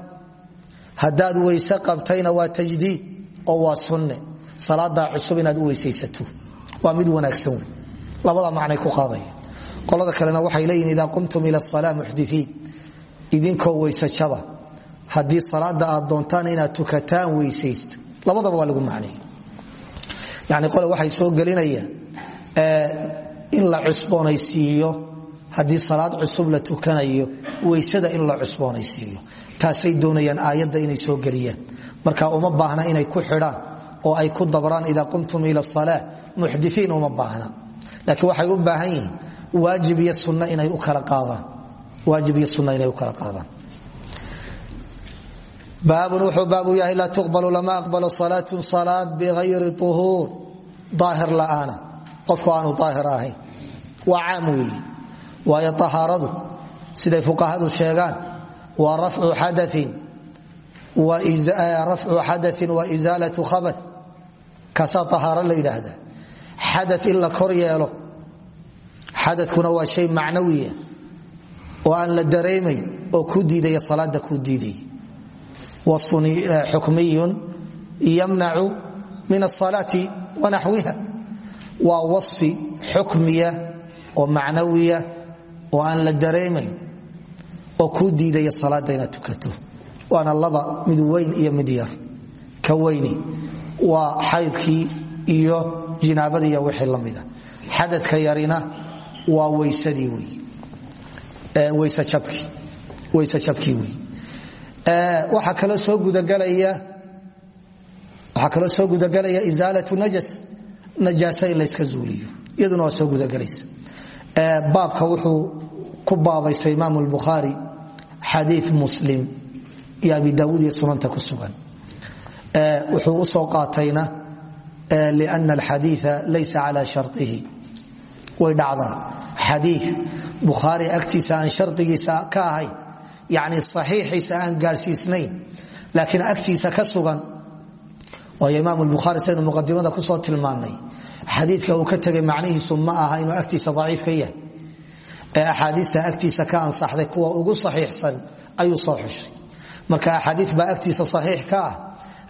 haddaad weyse qabtayna waa tajdiid oo waa sunne. Salaadaa cusub inaad u weysaysato. Waa mid wanaagsan wey labada macnay ku qaadaya. Qolada kalena waxay leeyihiin idaa qumtum ila salaa muxdiiin idinkoo weysajaba haddii salaada aad doontaan inaad tukataan weysaysta labadaba waa lagu macneey yani qole waxay soo gelinayaan in la cusboonaysiiyo haddii salaad cusub la tukanayo weysada in la cusboonaysiiyo. Taasay doonayaan aayadda inay soo geliyaan. Marka uma baahna inay ku xidhaan oo ay ku dabraan ida qumtum ila salaa muxdiiin uma baahna. Laakiin waxay u baahan yihiin waajib iyo sunna inay u kala qaadaan baabun wuxuu baabu yahay laa tuqbalu lama aqbalo salaatun salaad biayri uhuur daahir la'aana qofku aanu daahir ahayn. Waa caam weeye waayo ahaaradu siday fuqahadu sheegaan waa rafcu xadain wa isaalatu khabat kaasaa ahaaro la yidhaahdaa. Xada in la kor yeelo xadakuna waa shay macnawiya oo aan la waصfun xukmiyun yamnacu min asalaati wanaxwiha waa waصfi xukmiya oo macnawiya oo aan la dareemayn oo kuu diidaya salaada inaad tukato. Waana laba mid weyn iyo mid yar. Ka weyni waa xaydkii iyo jinaabadiiy wixii lamida xadadka yarina waa waxaa kaloo soo gudagelaya isaalatu najas najaasa in layska zuuliyo iyaduna waa soo gudagelaysa. Baabka wuxuu ku baabaysay imaam lbukhaari xadii muslim iyo abi daawuud iyo sunanta ku sugan. Wuxuu u soo qaatayna lna alxadiia laysa cala sharihi way dhacdaa. Xadii bukhaari agtiisa aan shardigiisa ka ahayn yani saxiixiisa aan gaadhsiisnayn laakiin agtiisa ka sugan waayo imaam bukhaari saynu muqadimada ku soo tilmaannay xadiika uu ka tegay macnihiisu ma aha inuu agtiisa daciif ka yahay. Ee axaadiista agtiisa ka ansaxday kuwa ugu saxiixsan ayuu soo xushay. Marka axaadii baa agtiisa saxiix ka ah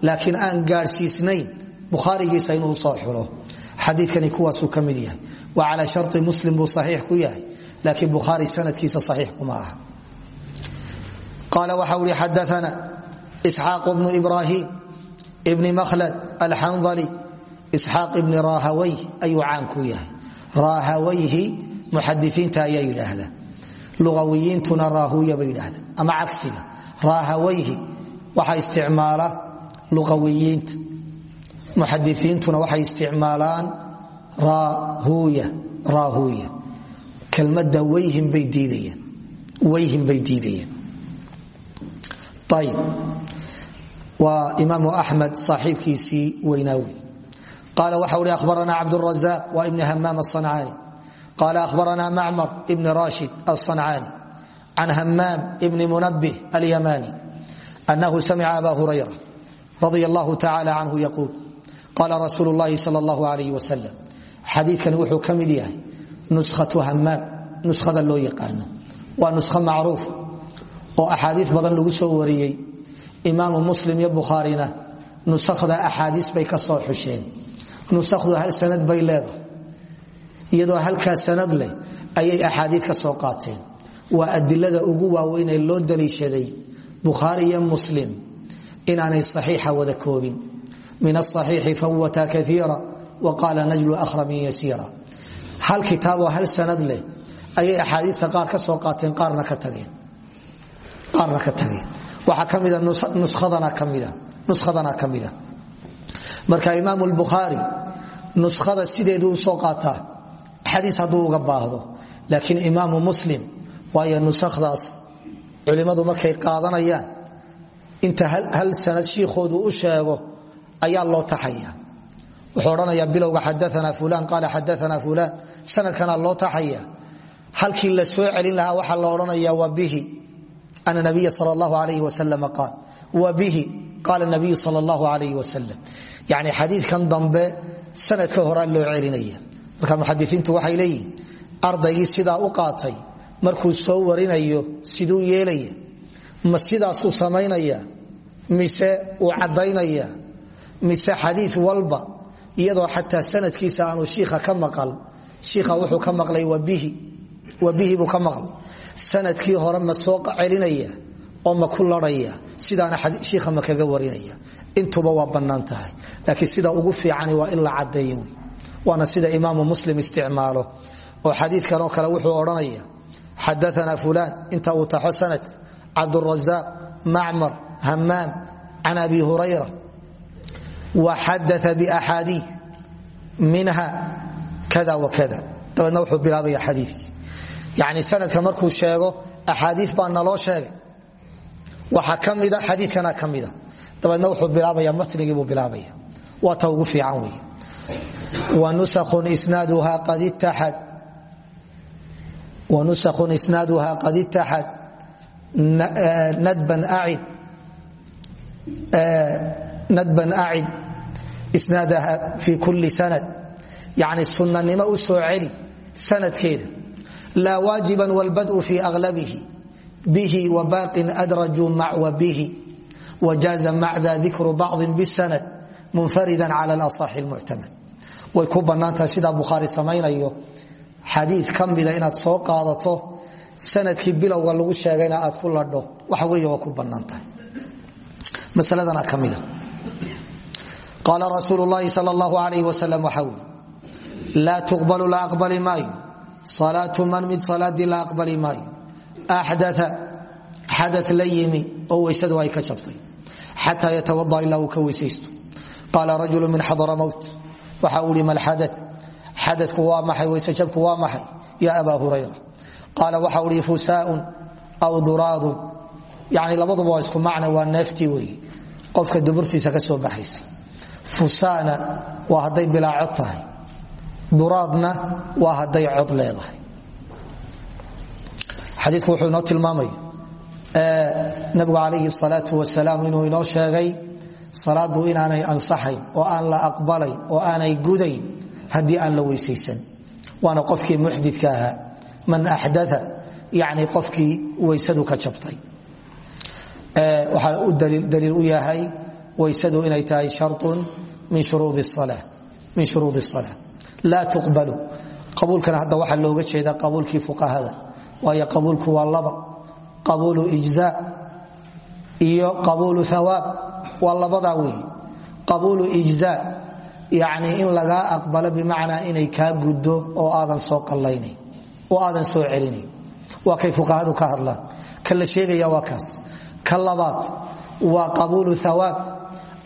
laakiin aan gaadhsiisnayn bukhaarigiisa inuu soo xulo. Xadiikani kuwaasuu ka mid yahay. Wa calaa shari muslim qaala waxa ui xadaana isxaaq bnu ibrahim bni makhlad alxandali isxaaq ibni rahawayh ayuu caan ku yahay rahawayhi muxadiiinta ayaa yidhaahda luawiyiintuna raahuya bay yidhaahdaan ama cagsiga rahawayhi waxaa isticmaala luawiyiinta muxadiiintuna waxay isticmaalaan rahuya kelmada wayhin bay diidayeen waa imaamu axmed saaxiibkiisii weynaawi. Qaala waxa uhi ahbarana cabdrazaq wa ibni hamaam asancaani qaala ahbarana macmar ibni rashid alsancaani can hamaam ibni munabih alyamani. Anahu samica aba hurayra. Radia allahu tacala canhu yaquul qaala rasuulu llahi sal allahu alayh wasalam xadiikani wuxuu ka mid yahay nushatu hamaam nuskhada loo yaqaano. Waa nuskho macruuf oo axaadii badan lagu soo wariyey. Imaamu muslim iyo bukhaarina nuskhda axaadii bay ka soo xusheen. Nusakhdu hal sanad bay leedahay iyadoo halkaa sanad leh ayay axaadii ka soo qaateen. Waa adilada ugu waaweynee loo daliishaday bukhaari iyo muslim inaanay saxiixa wada koobin. Min asaxiixi fawata kaiira wa qaala najlu ahramin yasiira. Hal kitaaboo hal sanad leh ayay axaadiista qaar ka soo qaateen qaarna ka tageen waxaa kamida nuskadana kamida marka imaam bukhaari nuskhada sideedu u soo qaataa. Xadiis hadduu uga baahdo. Laakiin imaamu muslim waayo nuskhdaas culimmadu markay qaadanayaan inta hal sanad shiikhoodu u sheego ayaa loo taxaya wuxuu odhanaya bilowga xadaana fulan qaala xadaana fulan sanadkana loo taxaya halkii la soo celin lahaa waxaa la odhanaya wa nabiya sal allahu alayh wasalam qaal wa bihi qaala nabiyu sal allahu alayh wasalam yani xadiidkan dambe sanadka horaa loo celinaya marka muxadisiintu waxay leeyihiin ardaygii sidaa u qaatay markuu soo warinayo siduu yeelaya ma sidaasuu samaynaya mise uu caddaynaya mise xadii walba iyadoo xataa sanadkiisa aanu shiikha ka maqal shiikha wuxuu ka maqlay wabihi sannadkii hore ma soo celinaya oo ma ku larhaya sidaana shiikha ma kaga warinaya. Intuba waa bannaan tahay. Laakiin sida ugu fiicani waa in la caddeeyo wey. Waana sida imaamu muslim isticmaalo. Oo xadiidkan oo kale wuxuu odhanaya xadaana fulaan. Inta uu taxo sanadka cabdurazaaq macmar hamaam can abi hurayra wa xadaa biaxaadii minha kada wakada dabeedna wuxuu bilaabaya xadiikii yani sanadka markuu sheego axaadii baa naloo sheegay. Waxa kamida xadiikana ka mida. Wuxuu bilaabaya matnigiibuu bilaabaya. Waa ta ugu fiican wey wanusakhun isnaaduha qad ittaxad e, nadban acid e, isnaadaha fi kulli sanad. Yani sunnanimo u soo sanadkeeda laa waajiba wlbadء fi aklabihi bihi wabaqin adrajuu macwa bihi wajaaza macda dikru bacdin bsanad munfarida cala lasaxi muctamad way ku banaantahay sidaa bukhaari samaynayo xadii ka mida inaad soo qaadato sannadkii bilowga lagu sheegayna aad ku ladho waxa wey waa ku banaantahay masaladana ka mida qaala rasuul lahi sal اllahu alayh waslm waxaa wii laa tuqbalu la aqbali maayo salaatu man mid salaadii la aqbali maayo axdaa xada la yimi oo weysadu ay ka jabtay xataa yatawada ilaa uu ka weysaysto qaala rajulu min xadra mowt waxa uu i malxada xadadku waa maxay weysejabku waa maxay ya abaa hurayra qaala waxa ui fusaaun aw duraadun yani labaduba waa isku macna waa neeftii weeye qofka duburtiisa ka soo baxaysa fusaana waa hadday bilaa cod tahay duraadna waa hadday cod leedahay. Xadiiku wuxuu inoo tilmaamaya nabigu calayhi salaau wasalaam inuu inoo sheegay salaadu inaanay ansaxayn oo aan la aqbalayn oo aanay gudayn haddii aan la weysaysan. Waana qofkii muxdidka ahaa man axdaa yani qofkii weysadu ka jabtay. Waxaa daliil u yahay weysadu inay tahay sharun min shuruudi الsala laa tuqbalu qabuulkana hadda waxaa looga jeeda qabuulkii fuqahada waayo qabuulku waa laba qabuulu ijza iyo qabuulu hawaab waa labadaa weeye qabuulu ijza yani in lagaa aqbalo bimacnaa inay kaa guddo oo aadan soo qallaynayn oo aadan soo celinayn waa kay fuqahadu ka hadlaan ka sheegaya waa kaas ka waa qabuulu hawaab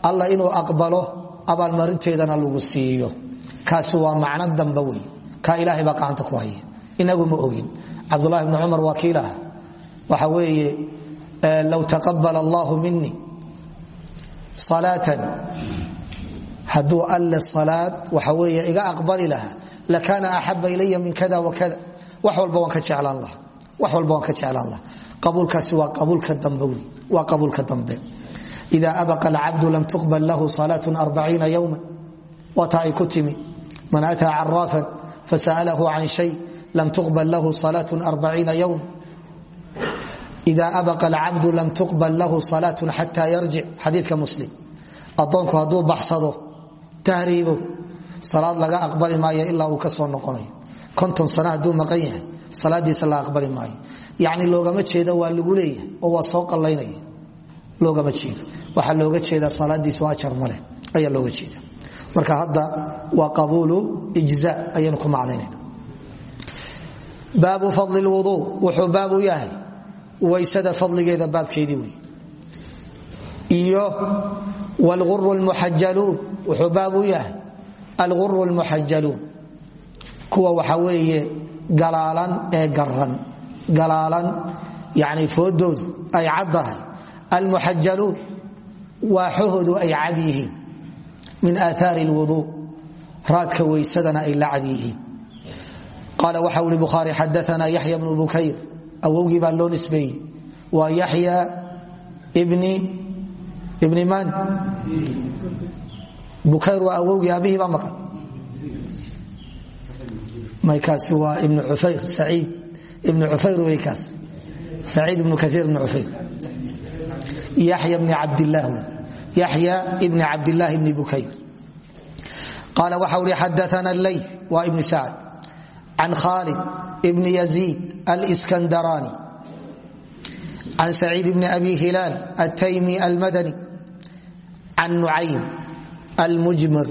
alla inuu aqbalo abaalmarinteedana lagu siiyo kaasi waa macno damba wey kaa ilaahay baa gacanta ku haya inagu ma ogin. Cabdulahi bni cumar waa waxa weeye low taqabala allahu minii salaatan. Hadduu alle salaad waxa weeye iga aqbali lahaa lakaana axaba ilaya min kada wakada wax walba waan ka jeclaan laha wax walba waan ka jeclaan laha qabuulkaasi waa qabuulka dambe wey waa qabuulka dambe. Ida abaqa alcabdu lam tuqbal lahu salaatu arbaciina yowma timi man ataa caraafan fasa'alahu can shay lam tuqbal lahu salaatu arbaciina yowma ida abaqa alcabdu lam tuqbal lahu salaatu xata yarjic xadiidka muslim addoonku hadduu baxsado tahriibo salaad laga aqbali maayo ilaa uu ka soo noqonayo konton sano hadduu maqan yahay salaadiisa la aqbali maayo yacni loogama jeeda waa lagu leeyahay oo waa soo qallaynaya loogama jeedo waxaa looga jeedaa salaadiisu ajar maleh ayaa looga jeeda marka hadda waa qabuulu ijza ayaynu ku macnaynayna baabu fadli lwuduu wuxuu baabu yahay waysada fadligeeda baabkeedii wey iyo wluru lmuxajaluun wuxuu baab u yahay alguru lmuxajaluun kuwa waxa weeye galaalan ee garan galaalan yani foodoodu ay caddahay almuxajaluun waaxahoodu ay cad min aaaari lwuduu raadka weysadana ay la cad yihiin. Qaala waxa ui bukhaari xadaana yaxya bnu bukayr. Awowgii baa loo nisbeeyey. Waa yaxya bni man? Bukayr waa awowgii aabihii baa maqan. Maykaasi waa ibnu ufayr saciid ibnu cufayr wey kaas. Saciid ibnu kaiir ibnu cufayr. Yaxya bni cabdilah wey yaxya ibni cabdillahi ibni bukayr qaala waxa uhi xadaana ley waa ibni sacd can khaalid bni yaziid alskandaraani can saciid bni abi hilaal ataymi almadani can nucaym almujmir.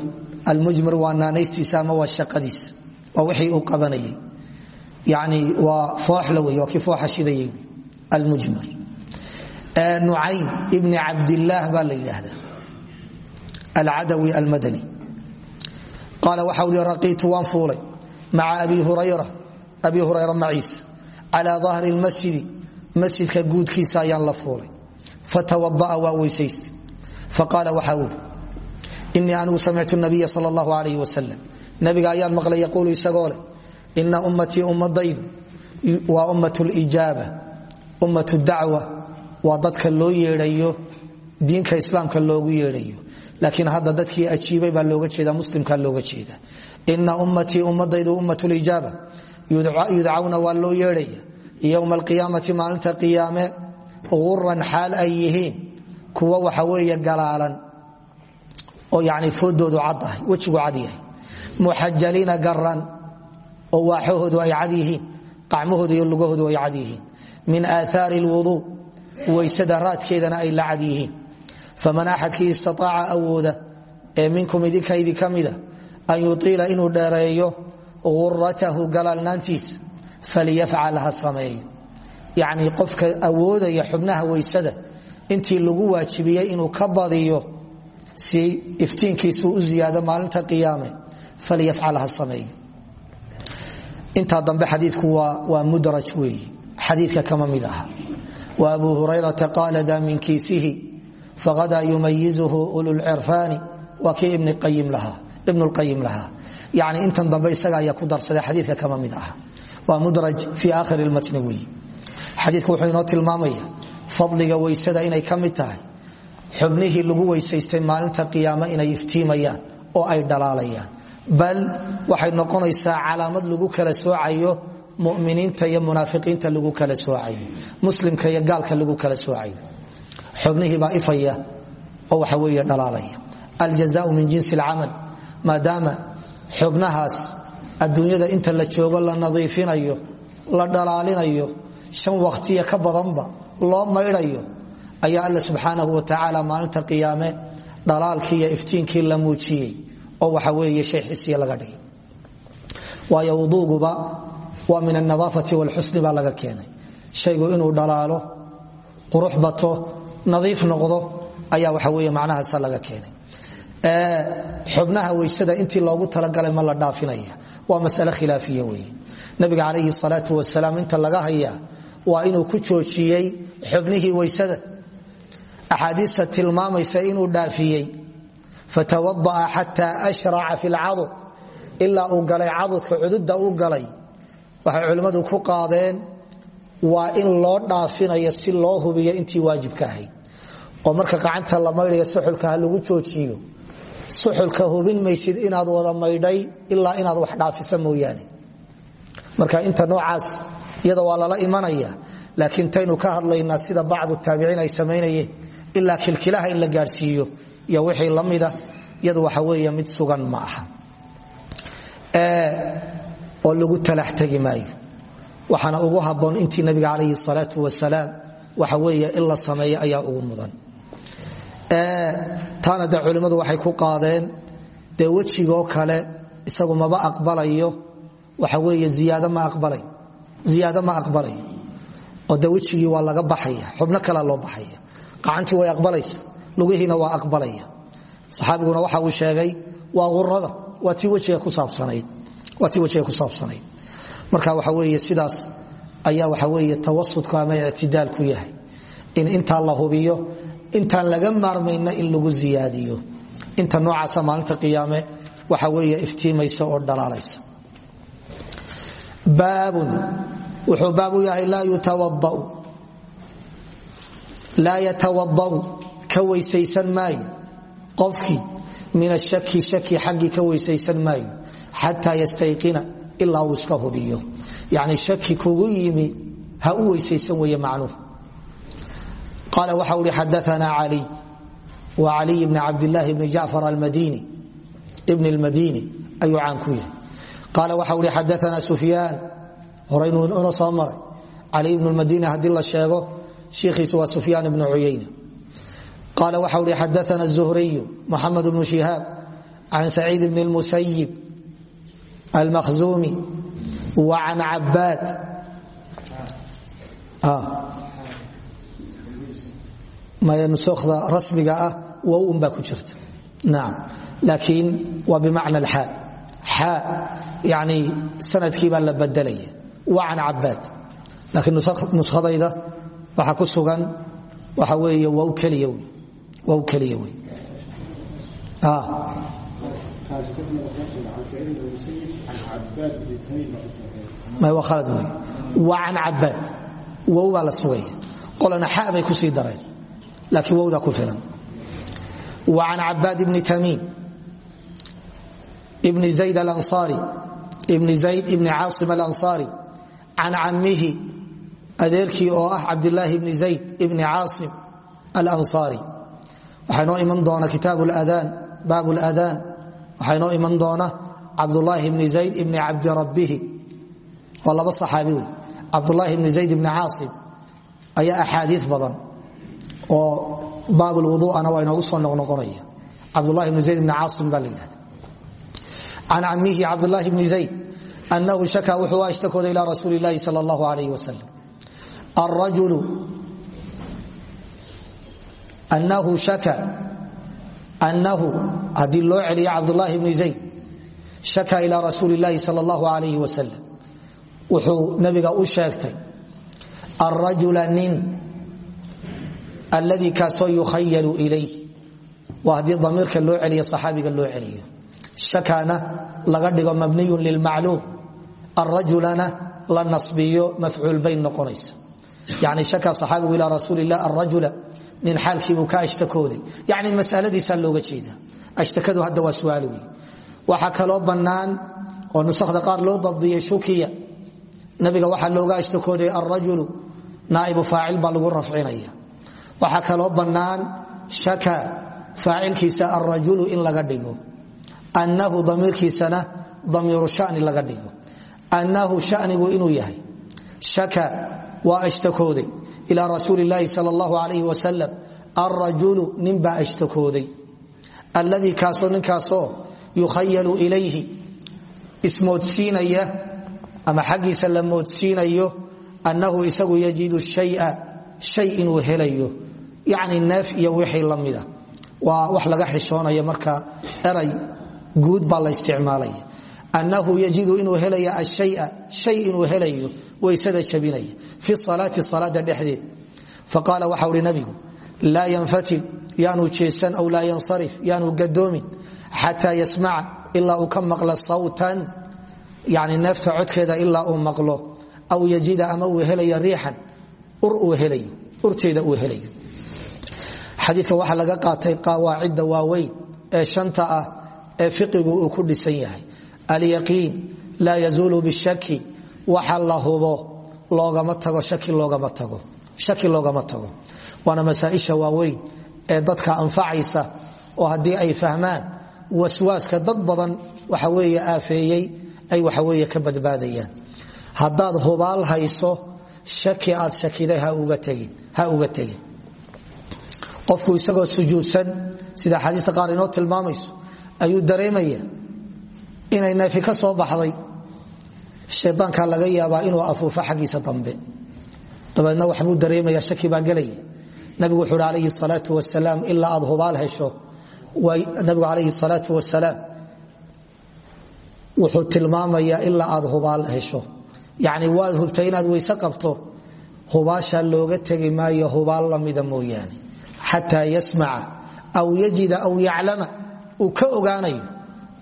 Almujmir waa naanaystiisa ama waa shaqadiis waa wixii uu qabanayay. Yani waa fooxla wey waa kii fooxa shidayay almujmir nucaym ibni cabdillaah baa la yidhaahda alcadawi almadani. Qaala waxa ui raqiitu waan fuulay. Maca abi hurayra abi hurayra maciisa calaa dahri lmasjidi masjidka guudkiisa ayaan la fuulay. Fatawada'a waa weysaystay faqaala waxaa uri inii anigu samictu nabiya sal allahu alayh wasalam nabiga ayaan maqlay yaquulu isagoo leh ina ummatii ummadaydu waa ummat lijaaba ummat dacwa waa dadka loo yeedhayo diinka islaamka loogu yeedhayo. Laakiin hadda dadkii ajiibay baa looga jeeda muslimka looga jeeda ina ummatii ummadaydu ummat lijaaba yudcawna waa loo yeedhaya. Yowma alqiyaamati maalinta qiyaame uran xaal ay yihiin. Kuwa waxa weeye galaalan oo yani foodoodu caddahay wejigu cad yahay. Muxajaliina garan oo waaxahoodu ay cad yihiin. Iyo lugahoodu ay cad min aaaari lwuduu waysada raadkeedana ay la cad yihiin faman axadkii istaaaca awooda ee minkum idinka idinka mida an yuiila inuu dheereeyo uratahu galaalnaantiisa falyafcal ha sameeyo. Yacnii qofka awoodaya xubnaha waysada intii lagu waajibiyey inuu ka badiyo si iftiinkiisu u ziyaado maalinta qiyaame falyafcal ha sameeyo. Intaa dambe xadiiku waa mudraj weeye wa abu hurayrata qaala da min kiisihi faqadaa yumayizuhu ululcirfaani waa kii ibn qayim lahaa yani intan dambe isaga ayaa ku darsaday xadiika kama mid aha. Waa mudraj fi akhir matni wey xadiiku wuxuu inoo tilmaamaya fadliga weysada inay ka mid tahay xubnihii lagu weysaystay maalinta qiyaame inay iftiimayaan oo ay dhalaalayaan. Bal waxay noqonaysaa calaamad muminiinta iyo munaafiqiinta lagu kala soocayo muslimka iyo gaalka lagu kala soocayo xubnihiibaa ifaya oo waxa wey dhalaalaya aljazaau min jinsi alcamal maadaama xubnahaas adduunyada inta la joogo la nadiifinayo la dhalaalinayo shan waqtiya ka badanba loo maydhayo ayaa alla subxaanahu watacaala maalinta qiyaame dhalaalkii iyo iftiinkii la muujiyey oo waxa weeye shay xisiya laga dhigay. Waayo wuduuguba waa min alnadaafati walxusni baa laga keenay. Shaygu inuu dhalaalo qurux bato nadiif noqdo ayaa waxa wey macnahaasa laga keenay. Xubnaha weysada intii loogu talagalay ma la dhaafinaya. Waa masale khilaafiya wey nabiga calayhi salaau wasalaam inta laga haya waa inuu ku joojiyey xubnihii weysada. Axaadiista tilmaamaysa inuu dhaafiyey. Fatawada'a xataa ashraca fi lcadud ilaa uu galay cadudka cududda u galay waxay culimmadu ku qaadeen waa in loo dhaafinayo si loo hubiyo intii waajibka ahayd. Oo marka gacanta la maydhaya suxulka lagu joojiyo. Suxulka hubin maysid inaad wada maydhay ilaa inaad wax dhaafisa mooyaane. Marka inta noocaas iyada waa lala imanaya laakiin taynu ka hadlaynaa sida bacdu taabiciin ay samaynayeen ilaa kilkilaha in la gaadhsiiyo iyo wixii la iyadu waxa weeye mid sugan ma aha oo lagu talax tegi maayo. Waxaana ugu habboon intii nabiga calayhi salaau wasalaam waxa weeye in la ayaa ugu mudan. Taana de culimmadu waxay ku qaadeen dee kale isagu maba aqbalayo waxa weeye ziyaad ma aqbalay ziyaado ma aqbalay. Oo de waa laga baxaya xubno kalea loo baxaya. Qacantii way aqbalaysa lugihiina waa aqbalaya. Saxaabiguna waxa uu sheegay waa urada waa tii wejiga ku saabsanayd marka waxa weeye sidaas ayaa waxa weeye tawasudku ama ictidaalku yahay. In intaa la hubiyo intaan laga maarmayna in lagu ziyaadiyo. Inta noocaasa maalinta qiyaame waxa weeye iftiimaysa oo dhalaalaysa. Baabun wuxuu baab u yahay laa yatawadau ka weysaysan maayo. Qofkii min ashaki shaki xaggii ka weysaysan maayo xataa yastayqina ilaa uu iska hubiyo. Yani shaki kugu yimi ha u weysaysan weeye macnuhu. Qaala waxa uhi xadaana caliy wa caliy bni cabdilaahi bni jacfar almadini ibn lmadini ayuu caan ku yahay. Qaala waxau hi xadaana sufyaan. Horaynu ina soo maray. Cali ibnu lmadina haddii la sheego shiikhiisu waa sufyaan ibnu cuyayna qaala waxau hi xadaana zuhriyu muxamed bnu shihaab can saciid bn lmusayib almakhzumi wa can cabaad maya nuskhda rasmiga ah wow un baa ku jirta naam laakiin waa bimacna alxaa xaa yani sannadkii baa la badelaya wa can cabaad laakiin nuskadayda waxaa ku sugan waxa weeye wow keliya wey wow keliya wey may waa khalad wey wa can cabaad wow baa la sugaya. Qolana xa bay ku sii dareen laakiin wowda ku filan. Wa can cabaad bni tamiim bni zayd alansaari ibni zayd ibni caasim alansaari can cammihi adeerkii oo ah cabdilaahi bni zayd ibni caasim alansaari. Waxaa inoo iman doona kitaab ladaan baab ladaan waxaa inoo iman doona cabdulaahi bni zayd ibni cabdirabbihi waa laba saxaabi wey cabdulaahi bni zayd ibni caasim ayaa axaadii badan oo baabulwuduana waa inoogu soo noqnoqonaya. Cabdulahi bni zayd bni caasim baa la yidhahda can camihi cabdulaahi bni zayd anahu shaka wuxuu ashtakooday ilaa rasuuli lahi sal allahu alayh wasalam arajulu shaka anahu haddii loo celiyo cabdulaahi zayd shaka ilaa rasuuli llaahi sal allahu alayh wasalam wuxuu nabiga u sheegtay arajula nin alladii kaasoo yukhayalu ilayh waa haddii damiirka loo celiyo saxaabiga loo celiyo. Shakana laga dhigo mabniyun lilmacluum arajulana la nasbiyo mafcuul bayn noqonaysa. Yani shaka saxaabigu ilaa rasuulilah arajula nin xaalkiibuu ka ashtakooday. Yani masaladiisaa looga jeeda ashtakadu hadda waa waxaa kaloo bannaan oo nusakda qaar loo dabdiyey shukiya. Nabiga waxaa looga ashtakooday arajulu naaibu faacil baa lagu rafcinaya. Waxaa kaloo bannaan shaka faacilkiisa arajulu in laga dhigo. Annahu damiirkiisana damiiru shani laga dhigo. Annahu shanigu inuu yahay. Shaka waa ashtakooday ilaa rasuuli laahi sal allahu alayh wasalam arajulu ninbaa ashtakooday alladii kaasoo ninkaasoo yukhayalu ilayhi ismoodsiinaya ama xaggiisa la annahu isagu yajidu shaya shay inuu helayo. Yani neef wixii lamida waa wax laga xishoonaya marka eray guud baa la isticmaalaya. Annahu yajidu inuu helaya ashaya shay inuu helayo waysada jabinaya. Fi salaati salaada dhexdeed. Faqaala waxau hi nabigu laa yanfatil yaanu jeesan aw laa yansarif yaanu gadoomin xataa yasmaca ilaa uu ka maqlo sawtan yani neefta codkeeda ilaa uu maqlo aw yajida ama uu helayo riixan urteeda uu helayo. Xadiika waxaa laga qaatay qawaacidda waaweyn ee shanta ah ee fiqigu uu ku dhisan yahay. Alyaqiin laa yazuulu bishaki waxa la hubo loogama tago shaki loogama tago waana masaaisha waaweyn ee waswaaska dad badan waxa weeye aafeeyey ay waxaweeye ka badbaadayaan. Haddaad hubaal hayso shaki aad shakiday ha uga tegin qofku isagoo sujuudsan sida xadiista qaar inoo tilmaamayso ayuu dareemaya inay neefi ka soo baxday. Shaydaanka laga yaabaa inuu afuufo xaggiisa dambe. Dabeedna waxbuu dareemaya shaki baa gelaya. Nabigu wuxuu hi alayhi salaau wasalaam ilaa aad hubaal hesho nabigu alayhi salaau wasalaam wuxuu tilmaamayaa ilaa aad hubaal hesho. Yani waad hubtay inaad weyse qabto hubaasha looga tegi maayo hubaal lamida mooyaane. Xataa yasmaca aw yajida aw yaclama uu ka ogaanayo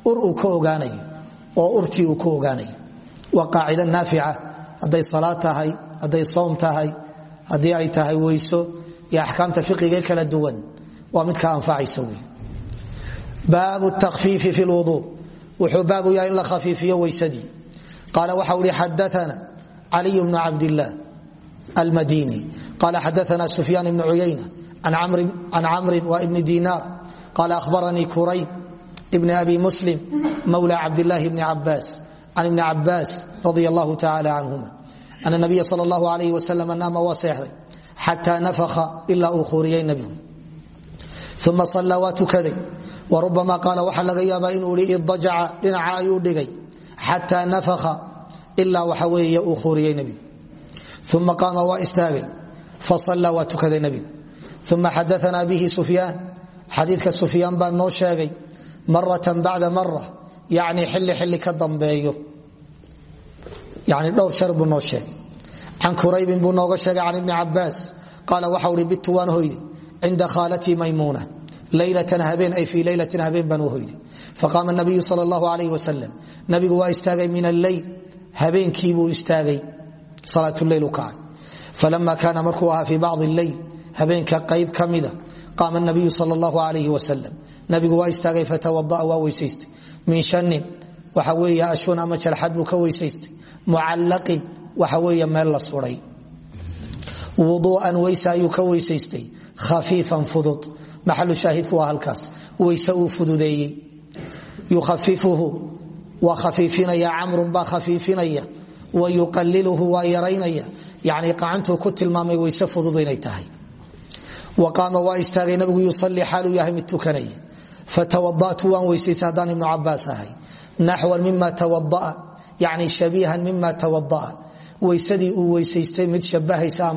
ur uu ka ogaanayo oo urtii uu ka ogaanayo. Waa qaacida naafica. Hadday salaad tahay hadday soom tahay haddii ay tahay weyso iyo axkaamta fiqiga kala duwan waa midka anfacaysa wey baabu takfiifi fi lwuduu wuxuu baabu yahay in la khafiifiyo weysadii qaala waxa uhi xadaana caliy bnu cabdillaah almadini. Qala xadaana sufyaan ibnu cuyayna can camri wa ibni dinaar qala ahbaranii kurayb ibni abi muslim mawla cabdillaahi bni cabaas can ibni cabaas radia allahu tacaala canhuma ana nabiya sal allahu alayh wasalam naama waa seexday xataa nafaka ilaa uu khuuriyey nebigu uma sallaa waa tukaday wa rubama qaala waxaa laga yaabaa inuu i idajaca dhinaca ayuu dhigay xataa nafaka ilaa waxa weeye uu khuuriyey nebigu. Uma qaama waa istaagay fasallaa waa tukaday nebigu. Uma xadaanaa bihi sufyaan xadiidka sufyaan baa noo sheegay maratan bacda mara yani xili xili ka dambeeyo. Yani dhowr shar buu noo sheegay. Can kuraybin buu nooga sheegay can ibni cabaas qaala waxa uhi bitu waan hoyday cinda khaalatii maymuuna leylatan habeen ay fii leylatin habeen baan u hoyday faqaama nabiyu sal allahu alayh wasalam nabigu waa istaagay min alleyl habeenkiibuu istaagay. Salaatuleyl u kacay. Falama kaana markuu ahaa fii bacdi lleyl habeenka qayb ka mida qaama nabiyu sal allahu alayh wasalam nabigu waa istaagay fatawada'a waa weysaystay. Min shanin waxa weeye ashun ama jalxad buu ka weysaystay. Mucallaqin waxa weeye meel la suday wuduu'an weyse ayuu ka weysaystay. Khafiifan fudud maxalu shaahidku waa halkaas. Weyse uu fududeeyey. Yukhaifuhu waa khafiifinaya. Camrun baa khafiifinaya. Wa yuqaliluhu waa yaraynaya. Yani qacantuu ku tilmaamay weyse fudud inay tahay. Wa qaama waa istaagay nabigu yusalii xaaluu yahay mid tukanaya fatawadatu waan weysaystay haddaan ibnu cabaas ahay. Naxwan mima tawadaa yani shabiihan mima tawadaa weysadii uu weysaystay mid shabahaysa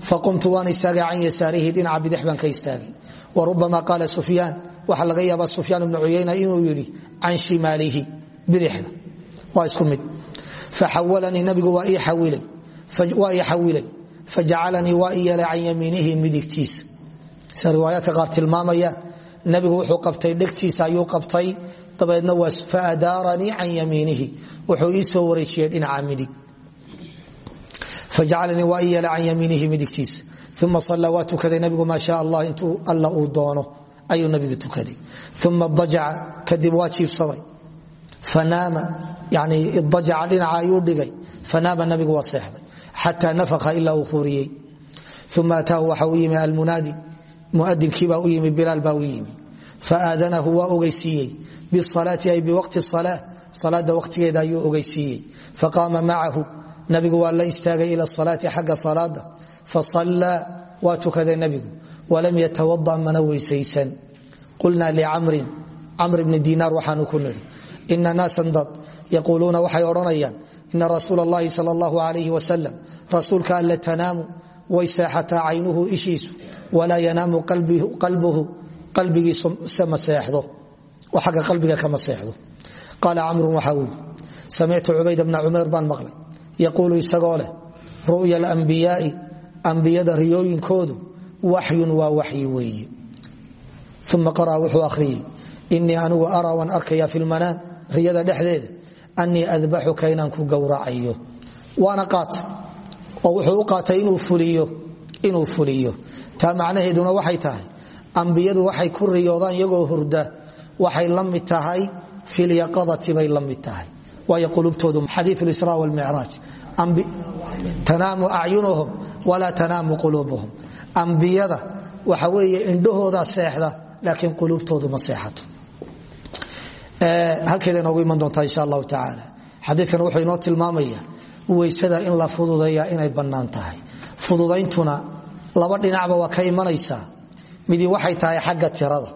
faqumtu waan istaagay can yasaarihi dhinaca bidix baan ka istaagay wa rubama qaala sufyaan waxaa laga yaabaa sufyaan ibnu cuyayna inuu yidhi can shimaalihi bidixda waa isku mid faxawalanii nabigu waa ii xawilay fajacalanii waa i yeelay can yamiinihi midigtiisa sida riwaayaadka qaar tilmaamaya nabigu wuxuu qabtay dhegtiisa ayuu qabtay dabeedna faadaaranii can yamiinihi fajacalanii waa i yeelay can yamiinihi midigtiisa uma sallaa waa tukaday nabigu maa sha allah intuu alla uu doono ayuu nabigu tukaday uma dajaca kadib waa jiibsaday fanaama yani idajaca dhinaca ayuu dhigay fanaama nabigu waa seexday xataa nafaka ilaa uu khuuriyey uma ataahu waxa u yimi almunaadi muadinkiibaa u yimi bilaal baa u yimi faadanahu waa ogeysiiyey bisalaati ay biwaqti sala salaada waqtigeeda ayuu ogeysiiyey faqaama macahu nabigu waa la istaagay ila salaati xagga salaada fasallaa waa tukaday nabigu. Walam yatawada mana weysaysan. Qulnaa licamrin camr bni dinaar waxaanu ku nidhi ina naasan dad yaquuluuna waxay odhanayaan ina rasuul اllahi sal اllahu alayh wasalam rasuulka alle tanaamu way seexataa caynuhu ishiisu walaa yanaamu qalbuhu qalbigiisa ma seexdo. Oo xagga qalbiga kama seexdo. Qaala camrun waxaa wuli samictu cubayd bna cumayr baan maqlay yaquulu isagoo leh ru'ya alambiyaai ambiyada riyooyinkoodu waxyun waa waxyi weeye. Uma qaraa wuxuu akhriyey inii anigu araa waan arkaya fi lmanaam riyada dhexdeeda anii adbaxuka inaan ku gowracayo. Waana qaatay oo wuxuu u qaatay inuu fuliyo taa macnaheeduna waxay tahay ambiyadu waxay ku riyoodaan iyagoo hurda waxay la mid tahay filyaqadati bay la mid tahay waayo qulubtoodu xadiiu lisra wlmicraaj tanaamu acyunuhum walaa tanaamu quluubuhum. Ambiyada waxa weeye indhahooda seexda laakiin quluubtoodu ma seexato. Halkeeda inoogu iman doontaa insha allahu tacaala xadiikan wuxuu inoo tilmaamaya weysada in la fududeeya inay bannaan tahay. Fududayntuna laba dhinacba waa ka imanaysaa. Midi waxay tahay xagga tirada.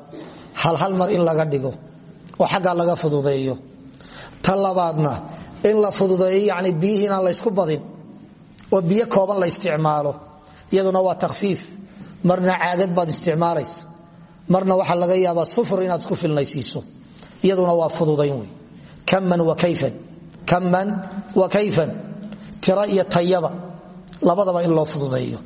Hal hal mar in laga dhigo oo xagga laga fududeeyo ta labaadna in la fududeeyo yani biyihii inaan laysku badin oo biyo kooban la isticmaalo iyaduna waa takhfiif. Marna caagad baad isticmaalaysa. Marna waxaa laga yaabaa sufur inaad isku filnaysiiso. Iyaduna waa fududayn wey. Kaman wa kayfan. Tira iyo tayaba. Labadaba in loo fududeeyo.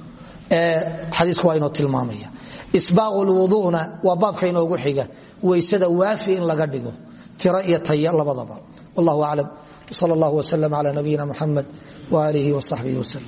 Xadiisku waa inoo tilmaamaya. Isbaaqu lwuduuna waa baabka inoogu xiga. Weysada waafi in laga dhigo. Tira iyo labadaba wallahu aclam sal allah wslm cla nabiyina muxamed waalihi wsaxbihi wslm